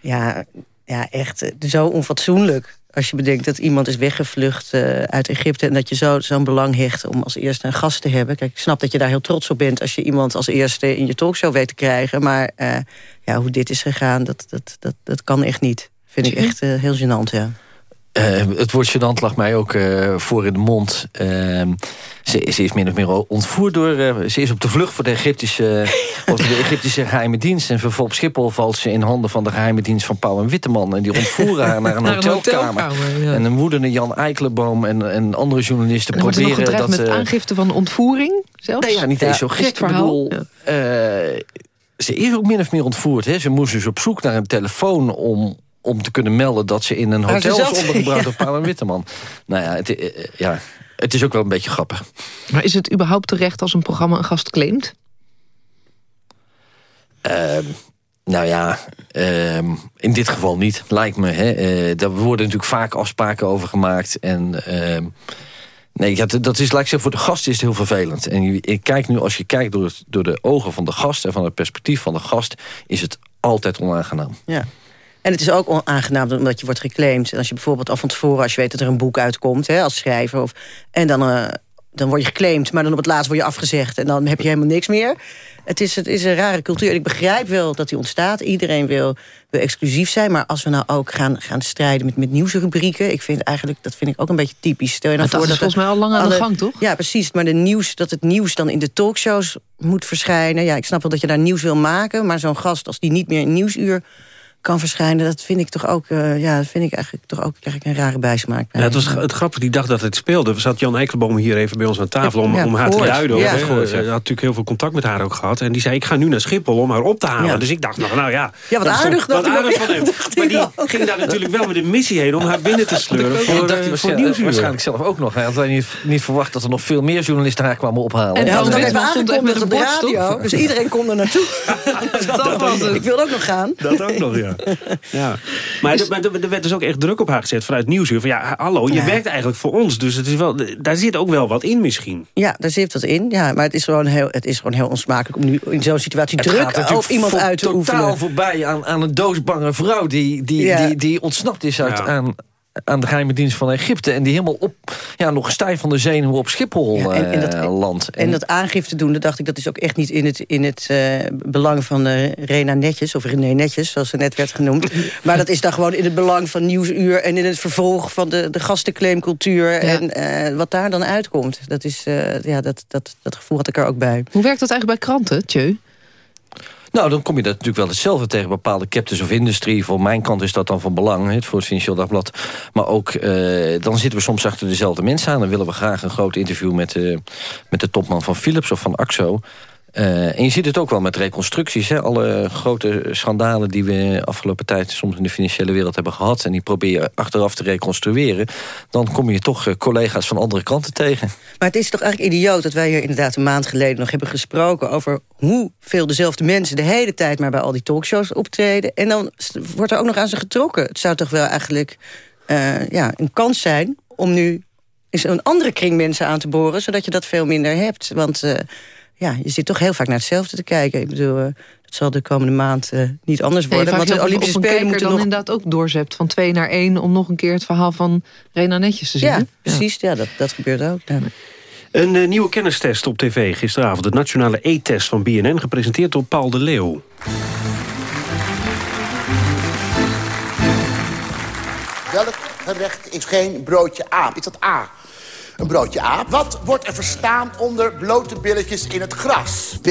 U: Ja, ja, echt eh, zo onfatsoenlijk. Als je bedenkt dat iemand is weggevlucht eh, uit Egypte... en dat je zo- zo'n belang hecht om als eerste een gast te hebben. Kijk, ik snap dat je daar heel trots op bent... als je iemand als eerste in je talkshow weet te krijgen. Maar eh, ja, hoe dit is gegaan, dat, dat, dat, dat kan echt niet. Vind ik echt eh, heel gênant, ja.
T: Eh, het woord gênant lag mij ook eh, voor in de mond. Ehm, ze, ze is min of meer ontvoerd door... eh, ze is op de vlucht voor de Egyptische, [laughs] of de Egyptische geheime dienst. En vervolgens op Schiphol valt ze in handen van de geheime dienst van Pauw en Witteman. En die [laughs] ontvoeren haar naar een
B: Naar een
T: hotelkamer.
B: ja.
T: En een woedende Jan Eikelenboom en, en andere journalisten
B: En er
T: proberen dat...
B: met
T: eh,
B: aangifte van ontvoering zelfs?
T: Nee, ja, niet eens zo gek.
B: Verhaal.
T: bedoel, ze is ook min of meer ontvoerd. Hè? Ze moest dus op zoek naar een telefoon om, om te kunnen melden... dat ze in een hotel is ondergebracht
U: Ja.
T: door Paul en Witteman. Nou ja het, eh, eh, ja, het is ook wel een beetje grappig.
B: Maar is het überhaupt terecht als een programma een gast claimt?
T: Ehm, nou ja, ehm, in dit geval niet, lijkt me. Hè. Eh, daar worden natuurlijk vaak afspraken over gemaakt. En ehm, nee, ja, dat dat is, laat ik zeggen, voor de gast is het heel vervelend. En je- ik kijk nu, als je kijkt door, het, door de ogen van de gast... en van het perspectief van de gast, is het altijd onaangenaam.
U: Ja. En het is ook onaangenaam omdat je wordt geclaimd. En als je bijvoorbeeld al van tevoren, als je weet dat er een boek uitkomt... Hè, als schrijver, of, en dan, eh, dan word je geclaimd... maar dan op het laatst word je afgezegd en dan heb je helemaal niks meer. Het is, het is een rare cultuur. En ik begrijp wel dat die ontstaat. Iedereen wil, wil exclusief zijn. Maar als we nou ook gaan, gaan strijden met, met nieuwsrubrieken... Ik vind eigenlijk, dat vind ik ook een beetje typisch. Stel je nou
B: Maar dat
U: voor
B: is volgens mij al lang aan de gang, toch?
U: Ja, precies. Maar de nieuws, dat het nieuws dan in de talkshows moet verschijnen. Ja, ik snap wel dat je daar nieuws wil maken. Maar zo'n gast, als die niet meer in Nieuwsuur kan verschijnen... dat vind ik toch ook, eh, ja, dat vind ik eigenlijk toch ook krijg ik een rare bijsmaak. bij.
C: Ja, het was het grappige, die dag dat het speelde... zat Jan Eikelboom hier even bij ons aan tafel om,
U: Ja,
C: om haar te duiden.
U: Ja.
C: Hij
U: Gehoord,
C: had natuurlijk heel veel contact met haar ook gehad. En die zei, ik ga nu naar Schiphol om haar op te halen.
U: Ja.
C: Dus ik dacht nog, nou ja...
U: Ja, wat
C: dat
U: aardig,
C: toch- Wat aardig van hem. [laughs] Maar die
U: ook.
C: ging daar natuurlijk wel met een missie heen... om haar binnen te sleuren voor,
T: dat dacht
C: eh,
T: hij
C: voor
T: waarschijnlijk,
C: Nieuwsuur.
T: waarschijnlijk zelf ook nog. Hij had niet, niet verwacht dat er nog veel meer journalisten haar kwamen ophalen.
U: En hij had het ook even aangekondigd op de radio. Dus iedereen kon er naartoe. [laughs]
B: Dat.
U: Ik wilde ook nog gaan.
C: Dat ook nog, ja. [laughs] ja. Maar, er- maar er er werd dus ook echt druk op haar gezet vanuit Nieuwsuur. Van ja, hallo, je
U: Ja.
C: werkt eigenlijk voor ons. Dus het is wel, daar zit ook wel wat in misschien.
U: Ja, daar zit wat in. Ja, maar het is gewoon heel, het is gewoon heel onsmakelijk om nu in zo'n situatie
T: Het
U: druk op iemand uit te
T: totaal
U: oefenen.
T: voorbij aan, aan een doosbange vrouw... die, die,
U: Ja.
T: die, die ontsnapt is uit,
C: Ja.
T: aan, aan de geheime dienst van Egypte... en die helemaal op, ja, nog stijf van de zenuwen op Schiphol
U: Ja, en- en dat-
T: eh, landt.
U: En dat aangifte doen, dat dacht ik, dat is ook echt niet in het, in het eh, belang van eh, Rena Netjes, of René Netjes, zoals ze net werd genoemd. [laughs] maar dat is dan gewoon in het belang van Nieuwsuur en in het vervolg van de, de gastenclaimcultuur en eh, wat daar dan uitkomt. Dat, is, eh, ja, dat, dat, dat gevoel had ik er ook bij.
B: Hoe werkt dat eigenlijk bij kranten, Tjeu?
T: Nou, dan kom je dat natuurlijk wel hetzelfde tegen bepaalde captains of industry. Voor mijn kant is dat dan van belang, hè, voor het Financieel Dagblad. Maar ook, eh, dan zitten we soms achter dezelfde mensen aan. Dan willen we graag een groot interview met, eh, met de topman van Philips of van Axo. Eh, en je ziet het ook wel met reconstructies. Hè? Alle grote schandalen die we afgelopen tijd... soms in de financiële wereld hebben gehad... en die probeer je achteraf te reconstrueren... dan kom je toch eh, collega's van andere kranten tegen.
U: Maar het is toch eigenlijk idioot dat wij hier inderdaad een maand geleden nog hebben gesproken... over hoeveel dezelfde mensen de hele tijd maar bij al die talkshows optreden. En dan wordt er ook nog aan ze getrokken. Het zou toch wel eigenlijk eh, ja, een kans zijn om nu eens een andere kring mensen aan te boren... zodat je dat veel minder hebt. Want ja, je zit toch heel vaak naar hetzelfde te kijken. Ik bedoel, eh, dat zal de komende maand eh, niet anders worden.
B: vraagt
U: want de Olympische Spelen moeten
B: dan
U: nog...
B: inderdaad ook doorzept van twee naar één... om nog een keer het verhaal van Rena Netjes te zien.
U: Ja, precies. Ja, dat, dat gebeurt ook. Ja.
C: Een eh, nieuwe kennistest op tv gisteravond. De nationale E-test van BNN, gepresenteerd door Paul de Leeuw.
L: Welk gerecht is geen broodje aap? Is dat A? Een broodje aap. Wat wordt er verstaan onder blote billetjes in het gras? B.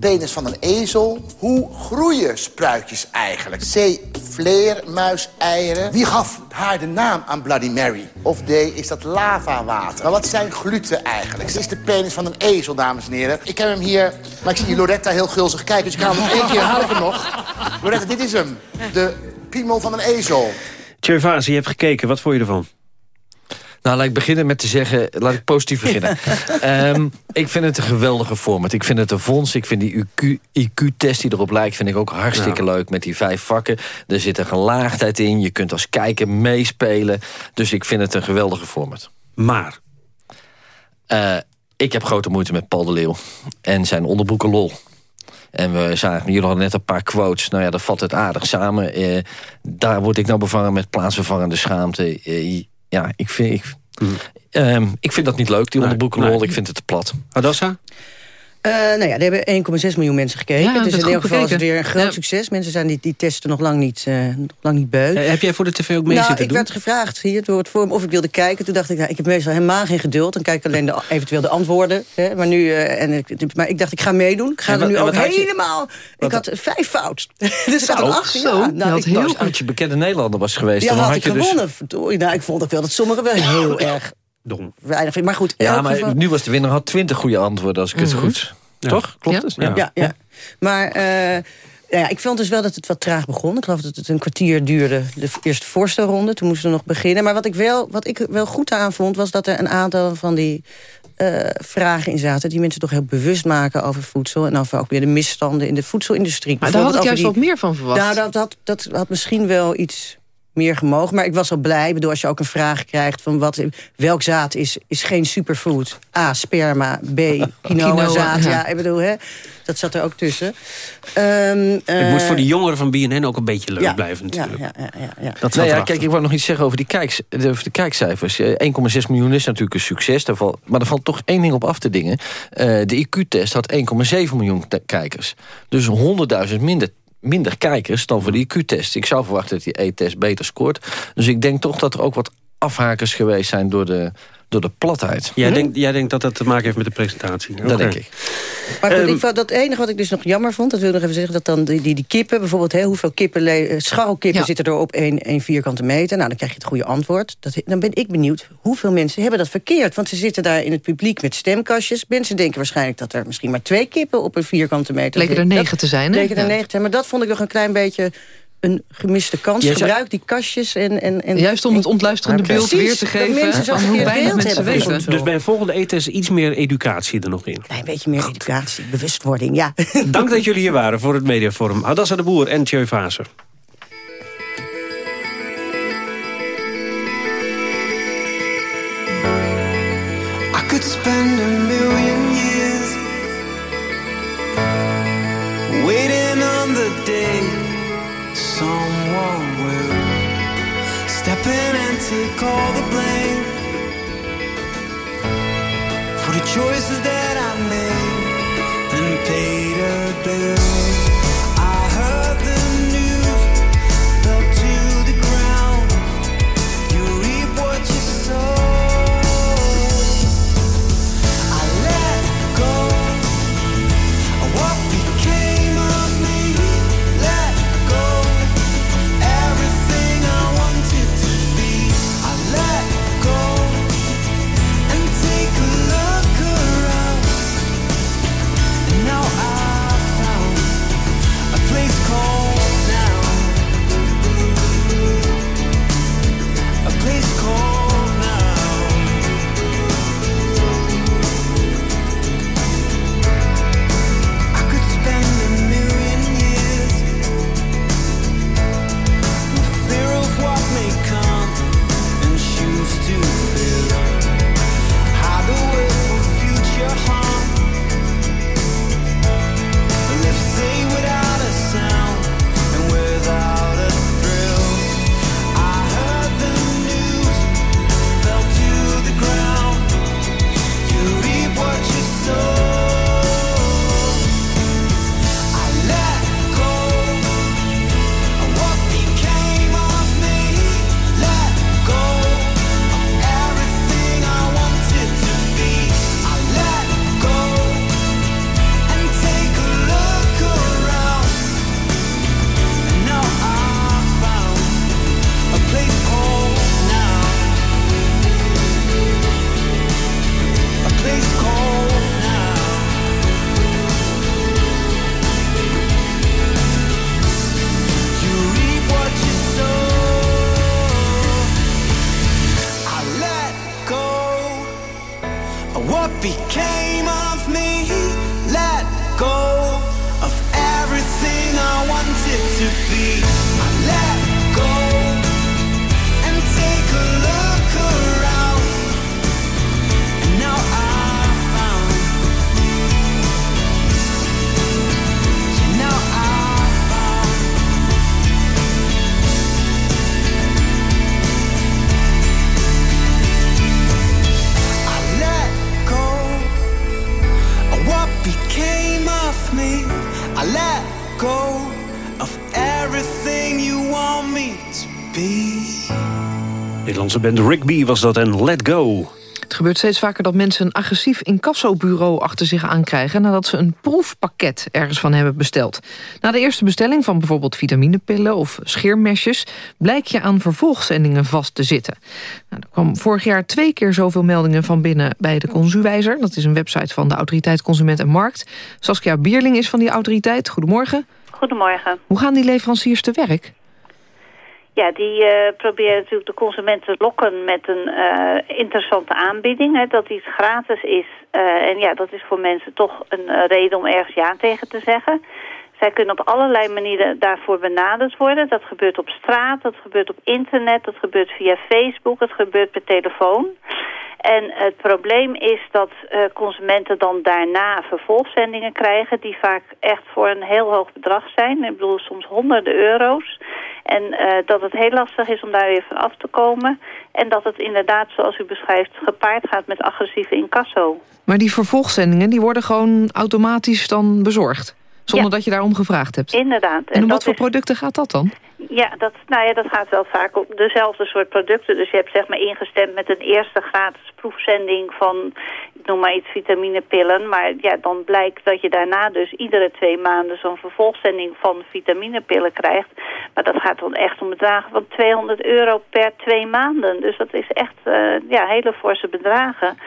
L: Penis van een ezel. Hoe groeien spruitjes eigenlijk? C. Vleermuiseieren. Wie gaf haar de naam aan Bloody Mary? Of D. Is dat lavawater? Maar wat zijn gluten eigenlijk? Het is de penis van een ezel, dames en heren. Ik heb hem hier, maar ik zie hier Loretta heel gulzig kijken. Dus ik haal hem nog één keer, haal ik hem nog. Loretta, dit is hem. De piemel van een ezel.
C: Tjeuvaas, je hebt gekeken. Wat vond je ervan?
T: Nou, laat ik beginnen met te zeggen... Laat ik positief beginnen. [laughs] Ehm, ik vind het een geweldige format. Ik vind het een fonds. Ik vind die IQ-test die erop lijkt... vind ik ook hartstikke leuk met die vijf vakken. Er zit een gelaagdheid in. Je kunt als kijker meespelen. Dus ik vind het een geweldige format.
C: Maar?
T: Eh, ik heb grote moeite met Paul de Leeuw. En zijn onderbroeken lol. En we zagen, jullie hadden net een paar quotes. Nou ja, dat vat het aardig samen. Eh, daar word ik nou bevangen met plaatsvervangende schaamte. Eh, ja, ik vind, ik, ehm, ik vind dat niet leuk, die onderbroeken
C: nee.
T: Ik vind het te plat.
C: Adassa?
U: Eh, nou ja, er hebben 1,6 miljoen mensen gekeken.
B: Ja,
U: dus
B: dat
U: in
B: is
U: ieder geval is het weer een groot
B: Ja.
U: succes. Mensen zijn die, die testen nog lang niet, eh, nog lang niet beu.
C: Eh, heb jij voor de tv ook mee
U: nou,
C: zitten
U: ik
C: doen?
U: werd gevraagd hier door het forum of ik wilde kijken. Toen dacht ik, nou, ik heb meestal helemaal geen geduld. Dan kijk ik alleen de, eventueel de antwoorden. Hè. Maar, nu, eh, en ik, maar ik dacht, ik ga meedoen. Ik ga
T: En
U: er nu ook helemaal... Ik had vijf fout. [laughs] er staat
T: Oh,
U: een acht.
B: zo.
U: Ja,
B: Je
U: nou,
B: had
U: ik,
B: heel
T: Als je bekende Nederlander was geweest...
U: ja,
T: dan
U: had
T: had
U: ik
T: je dus...
U: gewonnen. verdorie. Nou, ik vond ook wel dat sommigen wel [laughs] heel erg
C: Dom.
U: weinig vinden. Maar goed,
T: Ja, maar
U: geval-
T: nu was de winnaar had twintig goede antwoorden, als ik het
U: Mhm.
T: goed...
C: Toch? Klopt het?
U: Ja, ja. ja. Maar eh, ja, ik vond dus wel dat het wat traag begon. Ik geloof dat het een kwartier duurde, de eerste voorstelronde. Toen moesten we nog beginnen. Maar wat ik wel, wat ik wel goed aan vond... was dat er een aantal van die eh, vragen in zaten... die mensen toch heel bewust maken over voedsel... en over ook weer de misstanden in de voedselindustrie.
B: Maar daar had ik juist wat meer van verwacht.
U: Nou, dat, dat, dat had misschien wel iets meer gemogen. Maar ik was al blij. Ik bedoel, als je ook een vraag krijgt van wat, welk zaad is, is geen superfood. A, sperma. B, [laughs] quinoa zaad.
C: ja.
U: Ja. ik bedoel, hè, dat zat er ook tussen. Ehm,
C: Het moet
U: eh,
C: voor de jongeren van BNN ook een beetje leuk
U: ja,
C: blijven natuurlijk.
U: Ja, ja, ja, ja.
C: Dat
T: kijk, ik wou nog iets zeggen over die, kijks, de, over de kijkcijfers. Eh, 1,6 miljoen is natuurlijk een succes. Daar valt, maar er valt toch één ding op af te dingen. Eh, de IQ-test had 1,7 miljoen kijkers. Dus 100.000 minder, minder kijkers dan voor de IQ-test. Ik zou verwachten dat die E-test beter scoort. Dus ik denk toch dat er ook wat afhakers geweest zijn door de, door de platheid.
C: Jij, denkt, jij denkt dat dat te maken heeft met de presentatie?
T: Dat denk ik.
U: Maar goed,
C: Ehm,
U: ik vond dat enige wat ik dus nog jammer vond... dat wil ik nog even zeggen, dat dan die, die, die kippen... bijvoorbeeld hè, hoeveel kippen, eh, scharrelkippen zitten er op één, één vierkante meter... nou, dan krijg je het goede antwoord. Dat, dan ben ik benieuwd, hoeveel mensen hebben dat verkeerd? Want ze zitten daar in het publiek met stemkastjes. Mensen denken waarschijnlijk dat er misschien maar twee kippen... op een vierkante meter
B: Leken er negen te zijn, hè?
U: Leken er
B: Ja.
U: negen te zijn, maar dat vond ik nog een klein beetje... een gemiste kans. Gebruik die kastjes en... en, en
B: Juist om het ontluisterende beeld
U: precies,
B: weer te geven, van hoe weinig mensen weten.
U: voedsel.
C: Dus bij een volgende E-test iets meer educatie er nog in.
U: Een beetje meer educatie, bewustwording, ja. [laughs]
C: Dank dat jullie hier waren voor het Mediaforum. Hadassa de Boer en Tjeu Vaser.
O: I could spend and take all the blame for the choices that I made and paid a bill.
C: Band Rigby was dat en Let Go.
B: Het gebeurt steeds vaker dat mensen een agressief incassobureau achter zich aankrijgen... nadat ze een proefpakket ergens van hebben besteld. Na de eerste bestelling van bijvoorbeeld vitaminepillen of scheermesjes... blijk je aan vervolgzendingen vast te zitten. Nou, er kwam vorig jaar twee keer zoveel meldingen van binnen bij de Consuwijzer. Dat is een website van de Autoriteit Consument en Markt. Saskia Bierling is van die autoriteit. Goedemorgen.
X: Goedemorgen.
B: Hoe gaan die leveranciers te werk?
X: Ja, die eh, proberen natuurlijk de consument te lokken met een eh, interessante aanbieding. Hè, dat iets gratis is. Eh, en ja, dat is voor mensen toch een reden om ergens ja tegen te zeggen. Zij kunnen op allerlei manieren daarvoor benaderd worden. Dat gebeurt op straat, dat gebeurt op internet, dat gebeurt via Facebook, het gebeurt per telefoon. En het probleem is dat eh, consumenten dan daarna vervolgzendingen krijgen... die vaak echt voor een heel hoog bedrag zijn. Ik bedoel, soms honderden euro's. En eh, dat het heel lastig is om daar weer van af te komen. En dat het inderdaad, zoals u beschrijft, gepaard gaat met agressieve incasso.
B: Maar die vervolgzendingen die worden gewoon automatisch dan bezorgd? Zonder
X: Ja.
B: dat je daarom gevraagd hebt?
X: Inderdaad.
B: En om wat voor
X: is-
B: producten gaat dat dan?
X: Ja, dat, nou ja, dat gaat wel vaak op dezelfde soort producten. Dus je hebt zeg maar ingestemd met een eerste gratis proefzending van, ik noem maar iets, vitaminepillen. Maar ja, dan blijkt dat je daarna dus iedere twee maanden zo'n vervolgzending van vitaminepillen krijgt. Maar dat gaat dan echt om bedragen van 200 euro per twee maanden. Dus dat is echt eh, ja, hele forse bedragen.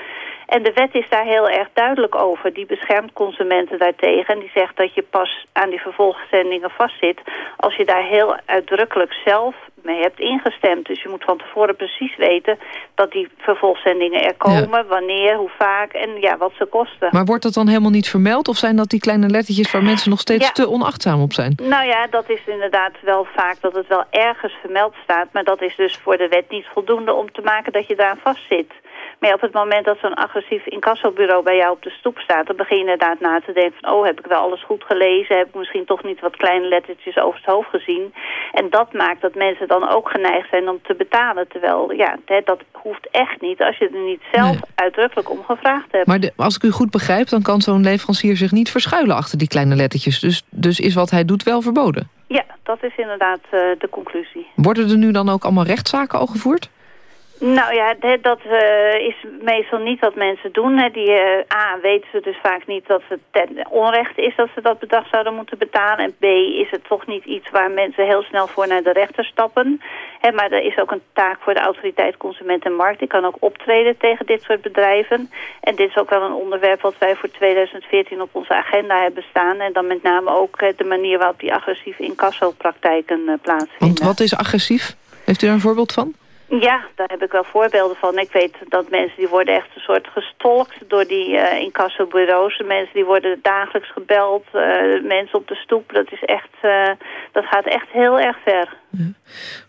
X: En de wet is daar heel erg duidelijk over. Die beschermt consumenten daartegen. En die zegt dat je pas aan die vervolgzendingen vastzit... als je daar heel uitdrukkelijk zelf mee hebt ingestemd. Dus je moet van tevoren precies weten dat die vervolgzendingen er komen... wanneer, hoe vaak en ja, wat ze kosten.
B: Maar wordt dat dan helemaal niet vermeld? Of zijn dat die kleine lettertjes waar mensen nog steeds
X: Ja.
B: te onachtzaam op zijn?
X: Nou ja, dat is inderdaad wel vaak dat het wel ergens vermeld staat. Maar dat is dus voor de wet niet voldoende om te maken dat je daaraan vastzit. Maar op het moment dat zo'n agressief incassobureau bij jou op de stoep staat... dan begin je inderdaad na te denken van... oh, heb ik wel alles goed gelezen? Heb ik misschien toch niet wat kleine lettertjes over het hoofd gezien? En dat maakt dat mensen dan ook geneigd zijn om te betalen. Terwijl, ja, dat hoeft echt niet als je er niet zelf uitdrukkelijk om gevraagd hebt.
B: Maar de- als ik u goed begrijp, dan kan zo'n leverancier zich niet verschuilen achter die kleine lettertjes. Dus, dus is wat hij doet wel verboden.
X: Ja, dat is inderdaad eh, de conclusie.
B: Worden er nu dan ook allemaal rechtszaken al gevoerd?
X: Nou ja, dat eh, is meestal niet wat mensen doen. Hè. Die, eh, A, weten ze dus vaak niet dat het ten onrecht is dat ze dat bedrag zouden moeten betalen. En B, is het toch niet iets waar mensen heel snel voor naar de rechter stappen. Hè, maar er is ook een taak voor de autoriteit Consument en Markt. Die kan ook optreden tegen dit soort bedrijven. En dit is ook wel een onderwerp wat wij voor 2014 op onze agenda hebben staan. En dan met name ook eh, de manier waarop die agressieve incassopraktijken plaatsvinden.
B: Want wat is agressief? Heeft u daar een voorbeeld van?
X: Ja, daar heb ik wel voorbeelden van. Ik weet dat mensen die worden echt een soort gestolkt door die eh incassobureaus. Mensen die worden dagelijks gebeld, eh, mensen op de stoep. Dat, is echt, eh, dat gaat echt heel erg ver.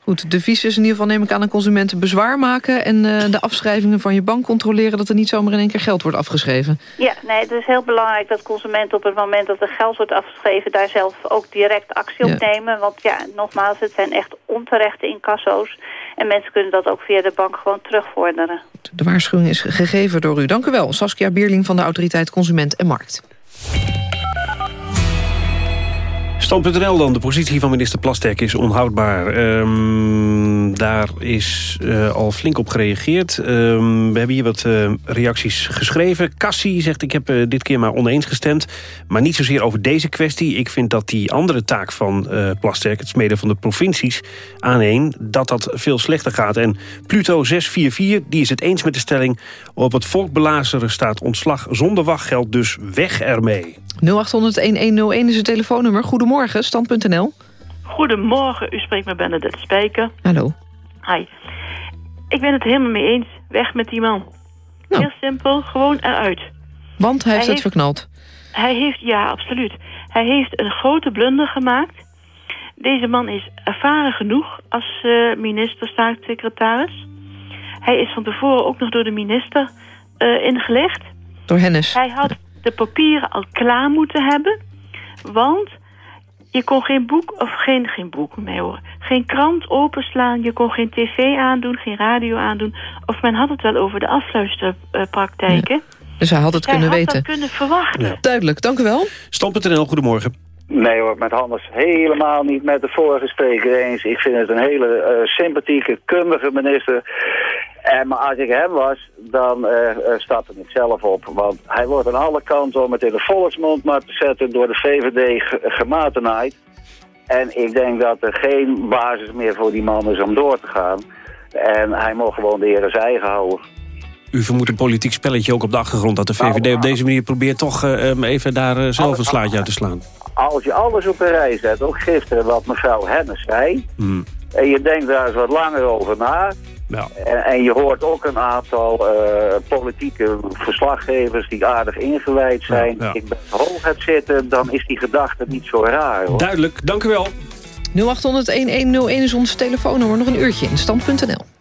B: Goed, de devies is in ieder geval neem ik aan aan consumenten bezwaar maken... en de afschrijvingen van je bank controleren... dat er niet zomaar in één keer geld wordt afgeschreven.
X: Ja, nee, het is heel belangrijk dat consumenten op het moment dat er geld wordt afgeschreven... daar zelf ook direct actie op
B: Ja.
X: nemen. Want ja, nogmaals, het zijn echt onterechte incasso's. En mensen kunnen dat ook via de bank gewoon terugvorderen.
B: De waarschuwing is gegeven door u. Dank u wel, Saskia Bierling van de Autoriteit Consument en Markt.
C: Stand.nl dan. De positie van minister Plasterk is onhoudbaar. Ehm, daar is eh, al flink op gereageerd. Ehm, we hebben hier wat eh, reacties geschreven. Cassie zegt, ik heb eh, dit keer maar oneens gestemd. Maar niet zozeer over deze kwestie. Ik vind dat die andere taak van Plasterk... het smeden van de provincies aan één... dat dat veel slechter gaat. En Pluto 644, die is het eens met de stelling... op het volk belazeren staat ontslag zonder wachtgeld... dus weg ermee.
B: 0800-1101 is het telefoonnummer. Goedemorgen, stand.nl.
Y: Goedemorgen, u spreekt met Bernadette Spijker.
B: Hallo.
Y: Hi. Ik ben het helemaal mee eens. Weg met die man. Heel simpel, gewoon eruit.
B: Want hij heeft het
Y: heeft-
B: verknald.
Y: Hij heeft, ja, absoluut. Hij heeft een grote blunder gemaakt. Deze man is ervaren genoeg als eh, minister, staatssecretaris. Hij is van tevoren ook nog door de minister eh, ingelegd.
B: Door Hennis.
Y: Hij had de papieren al klaar moeten hebben. Want je kon geen boek, of geen, geen boek mee horen. Geen krant openslaan, je kon geen tv aandoen, geen radio aandoen. Of men had het wel over de afluisterpraktijken.
B: Dus hij had het
Y: Hij
B: kunnen
Y: had
B: weten.
Y: dat kunnen verwachten.
B: Duidelijk, dank u wel.
C: Stand.nl, goedemorgen.
Z: Nee hoor, met Hannes helemaal niet met de vorige spreker eens. Ik vind het een hele eh, sympathieke, kundige minister. En, maar als ik hem was, dan eh eh, stapte ik zelf op. Want hij wordt aan alle kanten om het in de volksmond maar te zetten door de VVD ge- gematenheid. En ik denk dat er geen basis meer voor die man is om door te gaan. En hij mag gewoon de heren zijn eigen houden.
C: U vermoedt een politiek spelletje ook op de achtergrond... dat de VVD op deze manier probeert toch eh, even daar eh, zelf een slaatje uit te slaan.
Z: Als je alles op een rij zet, ook gisteren wat mevrouw Hennis zei...
C: Hmm.
Z: en je denkt daar eens wat langer over na... En, en je hoort ook een aantal eh, politieke verslaggevers die aardig ingewijd zijn.
C: Ja, ja.
Z: Ik ben hoog het zitten, dan is die gedachte niet zo raar. Hoor.
C: Duidelijk, dank u wel.
B: 0800-1101 is ons telefoonnummer. Nog een uurtje in stand.nl.